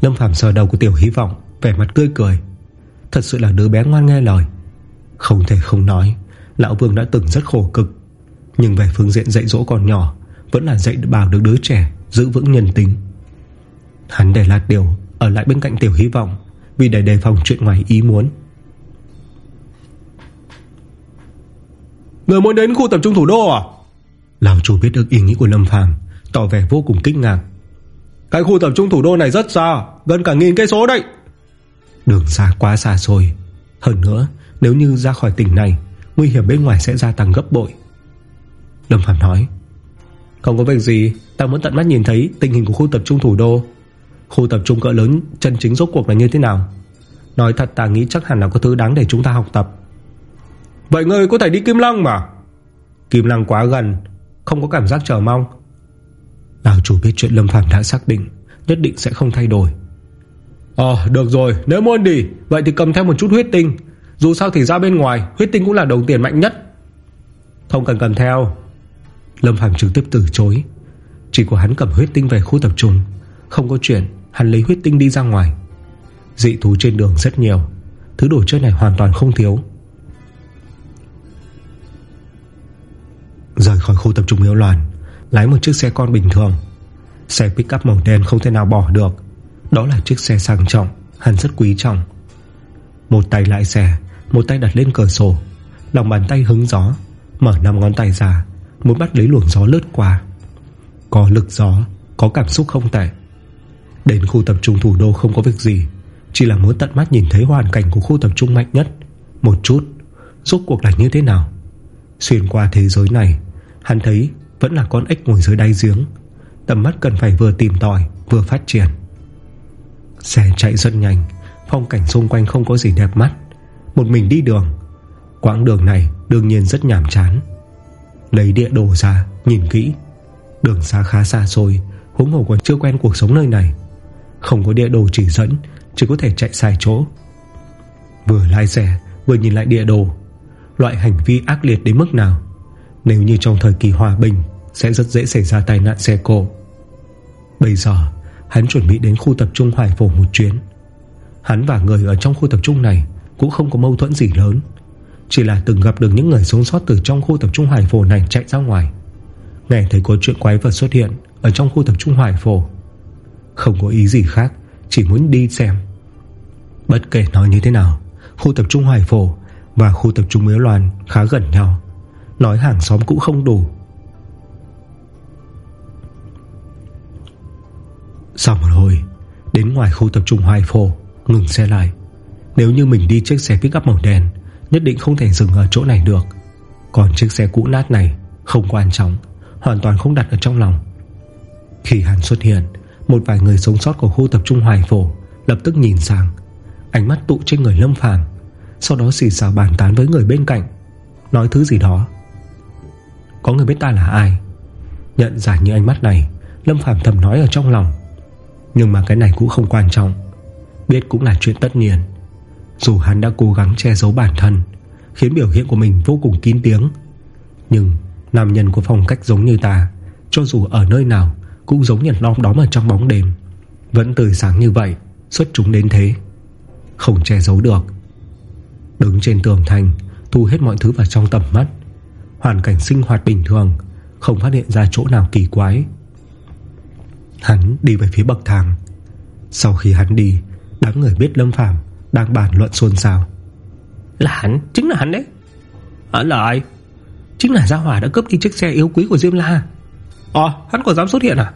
Lâm Phàm sờ đầu của Tiểu Hy vọng Vẻ mặt tươi cười. Thật sự là đứa bé ngoan nghe lời Không thể không nói Lão Vương đã từng rất khổ cực. Nhưng về phương diện dạy dỗ còn nhỏ Vẫn là dạy bảo được đứa trẻ Giữ vững nhân tính. Hắn để lạt điều Ở lại bên cạnh Tiểu Hy vọng Vì để đề phòng chuyện ngoài ý muốn. Người muốn đến khu tập trung thủ đô à? Lão chủ biết được ý nghĩ của Lâm Phàm Tỏ vẻ vô cùng kinh ngạc. Cái khu tập trung thủ đô này rất xa Gần cả nghìn cây số đấy. Đường xa quá xa xôi Hơn nữa nếu như ra khỏi tỉnh này Nguy hiểm bên ngoài sẽ gia tăng gấp bội. Lâm Phạm nói Không có việc gì Ta muốn tận mắt nhìn thấy tình hình của khu tập trung thủ đô. Khu tập trung cỡ lớn chân chính rốt cuộc là như thế nào? Nói thật ta nghĩ chắc hẳn là có thứ đáng để chúng ta học tập. Vậy ngươi có thể đi Kim Lăng mà? Kim Lăng quá gần Không có cảm giác chờ mong. Lão chủ biết chuyện Lâm Phạm đã xác định Nhất định sẽ không thay đổi. Ờ được rồi nếu muốn đi Vậy thì cầm theo một chút huyết tinh dù sao thì ra bên ngoài, huyết tinh cũng là đồng tiền mạnh nhất. Không cần cầm theo. Lâm Phàm trực tiếp từ chối. Chỉ có hắn cầm huyết tinh về khu tập trung. Không có chuyện, hắn lấy huyết tinh đi ra ngoài. Dị thú trên đường rất nhiều. Thứ đồ chơi này hoàn toàn không thiếu. Rời khỏi khu tập trung miếu loạn Lái một chiếc xe con bình thường. Xe pick up màu đen không thể nào bỏ được. Đó là chiếc xe sang trọng, Hắn rất quý trọng. Một tay lại xe một tay đặt lên cửa sổ, Lòng bàn tay hứng gió, Mở 5 ngón tay ra, Muốn bắt lấy luồng gió lướt qua. Có lực gió, Có cảm xúc không tệ. Đến khu tập trung thủ đô không có việc gì, Chỉ là muốn tận mắt nhìn thấy hoàn cảnh của khu tập trung mạnh nhất. Một chút, Rốt cuộc là như thế nào? Xuyên qua thế giới này, Hắn thấy vẫn là con ếch ngồi dưới đáy giếng. Tầm mắt cần phải vừa tìm tòi, Vừa phát triển. Xe chạy rất nhanh, Phong cảnh xung quanh không có gì đẹp mắt. Một mình đi đường. Quãng đường này đương nhiên rất nhàm chán. Lấy địa đồ ra, Nhìn kỹ. Đường xa khá xa xôi Húng hồ còn chưa quen cuộc sống nơi này. Không có địa đồ chỉ dẫn, Chỉ có thể chạy sai chỗ. Vừa lái xe, vừa nhìn lại địa đồ. Loại hành vi ác liệt đến mức nào? Nếu như trong thời kỳ hòa bình, Sẽ rất dễ xảy ra tai nạn xe cộ. Bây giờ, Hắn chuẩn bị đến khu tập trung Hoài Phổ một chuyến. Hắn và người ở trong khu tập trung này cũng không có mâu thuẫn gì lớn. Chỉ là từng gặp được những người sống sót Từ trong khu tập trung Hoài Phổ này chạy ra ngoài. Nghe thấy có chuyện quái vật xuất hiện Ở trong khu tập trung Hoài Phổ, Không có ý gì khác, Chỉ muốn đi xem. Bất kể nói như thế nào, Khu tập trung Hoài Phổ Và khu tập trung Miếu Loan khá gần nhau. Nói hàng xóm cũng không đủ. Sau một hồi, Đến ngoài khu tập trung Hoài Phổ, Ngừng xe lại. Nếu như mình đi chiếc xe pick up màu đen, Nhất định không thể dừng ở chỗ này được. Còn chiếc xe cũ nát này Không quan trọng Hoàn toàn không đặt ở trong lòng. Khi hắn xuất hiện, Một vài người sống sót của khu tập trung Hoài Phổ Lập tức nhìn sang. Ánh mắt tụ trên người Lâm Phàm, Sau đó xì xào bàn tán với người bên cạnh, Nói thứ gì đó. Có người biết ta là ai? Nhận ra như ánh mắt này, Lâm Phàm thầm nói ở trong lòng. Nhưng mà cái này cũng không quan trọng, Biết cũng là chuyện tất nhiên. Dù hắn đã cố gắng che giấu bản thân, Khiến biểu hiện của mình vô cùng kín tiếng, Nhưng Nam nhân có phong cách giống như ta, Cho dù ở nơi nào, Cũng giống như lom đóm ở trong bóng đêm. Vẫn tươi sáng như vậy, Xuất chúng đến thế. Không che giấu được. Đứng trên tường thành, Thu hết mọi thứ vào trong tầm mắt. Hoàn cảnh sinh hoạt bình thường, Không phát hiện ra chỗ nào kỳ quái. Hắn đi về phía bậc thang. Sau khi hắn đi, Đám người biết Lâm Phàm đang bàn luận xôn xao. Là hắn, chính là hắn đấy. Hắn là ai Chính là Gia Hỏa đã cướp đi chiếc xe yếu quý của Diêm La. Ờ hắn còn dám xuất hiện à?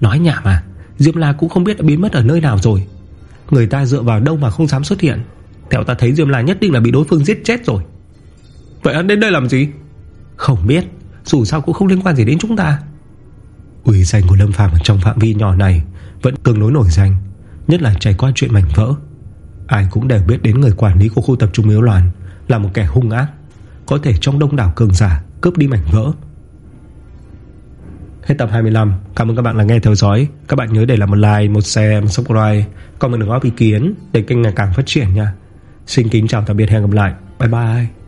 Nói nhảm à? Diêm La cũng không biết đã biến mất ở nơi nào rồi. Người ta dựa vào đâu mà không dám xuất hiện? Theo ta thấy Diêm La nhất định là bị đối phương giết chết rồi. Vậy hắn đến đây làm gì? Không biết Dù sao cũng không liên quan gì đến chúng ta. Uy danh của Lâm Phàm trong phạm vi nhỏ này Vẫn tương đối nổi danh Nhất là trải qua chuyện mảnh vỡ Ai cũng đều biết đến người quản lý của khu tập trung miếu loạn Là một kẻ hung ác Có thể trong đông đảo cường giả Cướp đi mảnh vỡ. Hết tập 25 Cảm ơn các bạn đã nghe theo dõi. Các bạn nhớ để lại một like, một share, một subscribe Còn một đừng góp ý kiến để kênh ngày càng phát triển nha. Xin kính chào tạm biệt hẹn gặp lại. Bye bye.